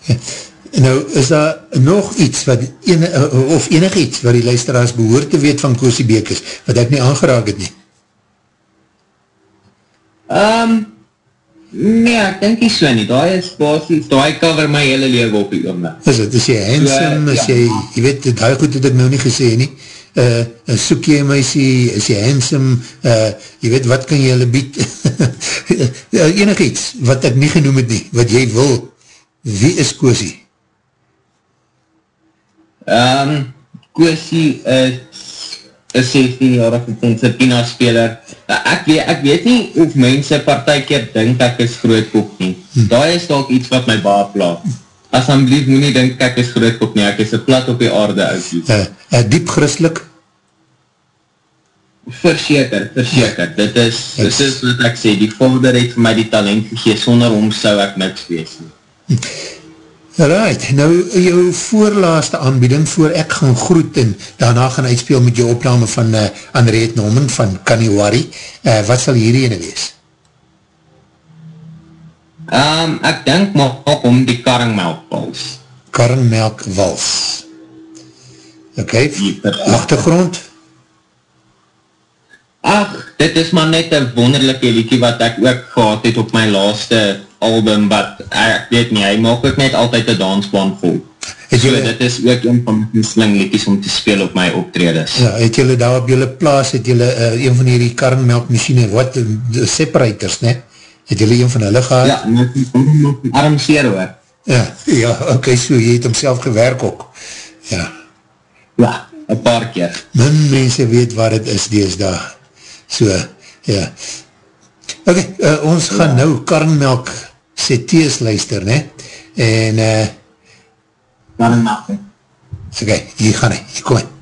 Speaker 1: Ja. Nou, is daar nog iets, wat ene, of enig iets, wat die luisteraars behoor te weet van Koosie Bekes, wat ek nie aangeraak het nie?
Speaker 2: Um, Nee, ek denk nie so nie, daar is basis, daar cover my hele leven op die oomlik.
Speaker 1: Is het, is jy handsome, so, uh, is ja. jy, jy weet, die goed het ek nou nie gesê nie, uh, soek jy sê, is jy handsome, uh, jy weet, wat kan jy hulle bied, enig iets, wat ek nie genoem het nie, wat jy wil, wie is Koosie?
Speaker 2: Um, Koosie is, is 16-jarige Ponsapina speler, Nou, ek weet, ek weet nie of mense partijkeer dink ek is grootkop nie. Hm. Daar is ook iets wat my baar plaat. As dan blief moet nie dink ek is grootkop nie, ek is een plat op die aarde uit.
Speaker 1: Uh, uh, diep christelijk?
Speaker 2: Verseker, verseker. Ja. Dit, is, dit is wat ek sê, die vader het vir my die talent gegees, sonder hom sou ek niks wees nie. Hm.
Speaker 1: Right, nou jou voorlaaste aanbieding voor ek gaan groet en daarna gaan uitspeel met jou opname van uh, Andreet Nomen van Kaniwari. Uh, wat sal hierdie ene wees?
Speaker 2: Um, ek denk maar om die karringmelkwals.
Speaker 1: Karringmelkwals. Ok, achtergrond?
Speaker 2: Ach, dit is maar net een wonderlijke liedje wat ek ook gehad het op my laaste album wat, ek weet nie, hy maak ook net altyd een dansplan vol. Het so, dit is ook een van my slinglikies om te speel op my optredes.
Speaker 1: Ja, het julle daar op julle plaas, het julle uh, een van die karnmelkmachine, wat, de separators, ne? Het julle een van hulle gehad?
Speaker 2: Ja, met arm seer hoor.
Speaker 1: Ja, ja, ok, so, jy het homself gewerk ook. Ja.
Speaker 2: Ja, een paar keer.
Speaker 1: Min mense weet waar het is, die is daar. So, ja. Ok, uh, ons ja. gaan nou karnmelk CT's luister, ne? En, eh, uh,
Speaker 2: Karnmelk, ne?
Speaker 1: Ok, hier gaan hy, hier kom hy.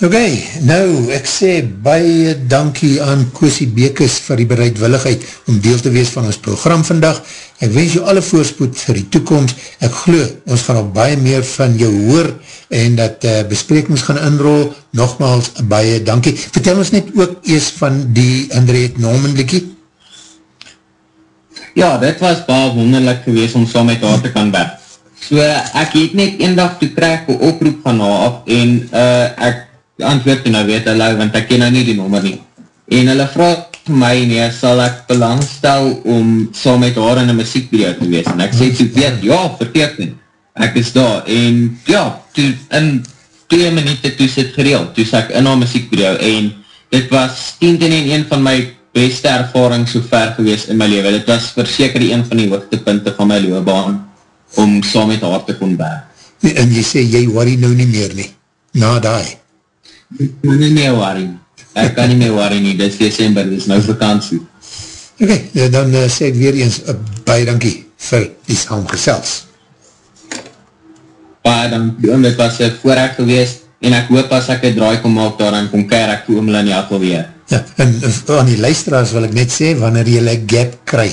Speaker 1: Ok, nou, ek sê baie dankie aan Koosie Bekes vir die bereidwilligheid om deel te wees van ons program vandag. Ek wens jou alle voorspoed vir die toekomst. Ek glo, ons gaan al baie meer van jou hoor en dat uh, besprekings gaan inrol. Nogmaals, baie dankie. Vertel ons net ook eers van die Andreet Norman Likkie.
Speaker 2: Ja, dit was baie wonderlik gewees om saam met haar te kan werk. So, ek het net een dag toe krijg oproep haar af en uh, ek antwoord en nou weet hulle, want ek ken nou nie die nommer nie. En hulle vraag my nie, sal ek belangstel om saam met haar in een muziekvideo te wees. En ek sê, toe weet, ja, verteken, ek is daar. En ja, toe, in twee minuten toe sit gereeld, toe sê ek in haar muziekvideo. En dit was 10 en een van my beste ervaring so ver gewees in my leven. Dit was verseker een van die hoogtepunte van my loopbaan om saam met haar te kon werk.
Speaker 1: En jy sê, jy worry nou nie meer nie, na die.
Speaker 2: Nie meer worry. Ek kan nie meer worry nie. Dit is december, dit is nou vakantie.
Speaker 1: Ok, ja, dan uh, sê ek weer eens uh, baie dankie vir die saamgesels.
Speaker 2: Baie dankie, dit was een voorrecht geweest en ek hoop as ek een draai kom maak daar en kom keir ek toe om hulle nie af alweer.
Speaker 3: Ja, en aan die luisteraars wil ek net sê, wanneer jylle gap kry,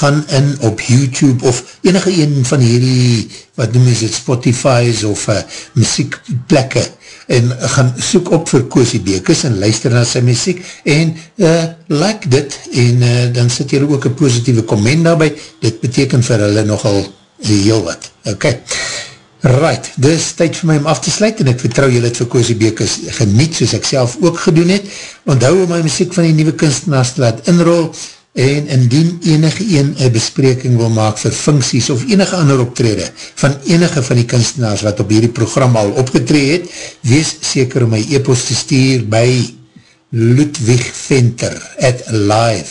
Speaker 3: gaan in op YouTube of enige een van hierdie, wat noem is het, Spotify's of uh, muziekplekke, en gaan soek op vir Koosie Bekes en luister na sy muziek en uh, like dit en uh, dan sit jylle ook een positieve comment daarby, dit beteken vir hulle nogal heel wat. Ok, right, dis tyd vir my om af te sluit en ek vertrouw jylle het vir Koosie Bekes geniet soos ek self ook gedoen het. Onthou my muziek van die nieuwe kunstenaars te laat inrol en indien enige een een bespreking wil maak vir funksies of enige ander optrede van enige van die kunstenaars wat op hierdie program al opgetree het, wees seker om my e-post te stuur by ludwigventer at live.co.za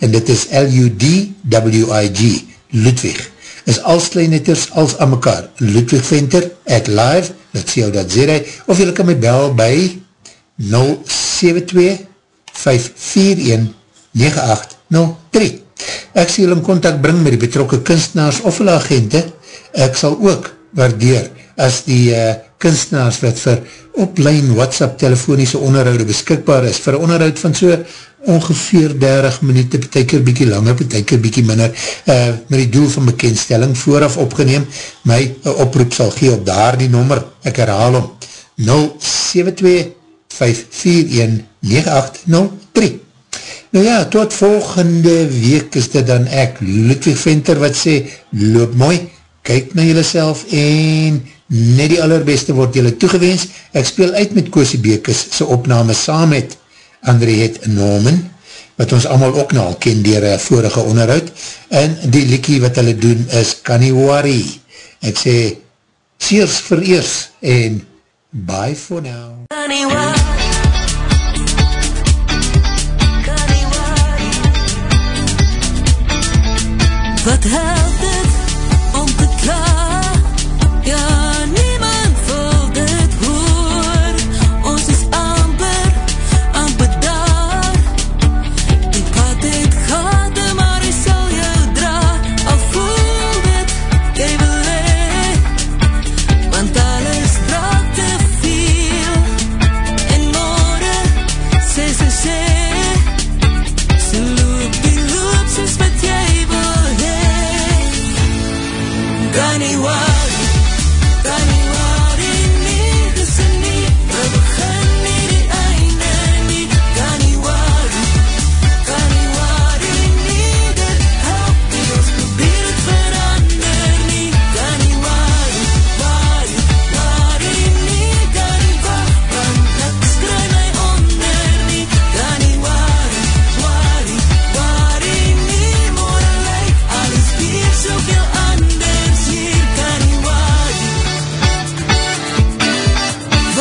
Speaker 3: en dit is L-U-D-W-I-G Ludwig is als kleinetters als aan mekaar. Ludwig Venter at live, dat sê jou dat zere, of jylle kan my bel by 072-541-9803. Ek sê jylle in contact bring met die betrokke kunstenaars of hulle agente, ek sal ook waardeer as die uh, kunstenaars wat vir opline WhatsApp telefoniese onderhoude beskikbaar is, vir onderhoud van so ongeveer 30 minuut, betekker bykie langer, betekker bykie minder, uh, met die doel van bekendstelling vooraf opgeneem, my uh, oproep sal gee op daar die nommer, ek herhaal om, 072-541-9803. Nou ja, tot volgende week is dit dan ek, Ludwig Venter, wat sê, loop mooi, kyk na jylle self en net die allerbeste word jylle toegewens, ek speel uit met Koosie Bekes, sy opname saam met Andriette Norman, wat ons allemaal ook nou al ken dier een vorige onderhoud, en die liekie wat hulle doen is Kaniwari. Ek sê, cheers vir eers, en bye for now. Kaniwari Wat help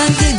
Speaker 3: Connie, worry,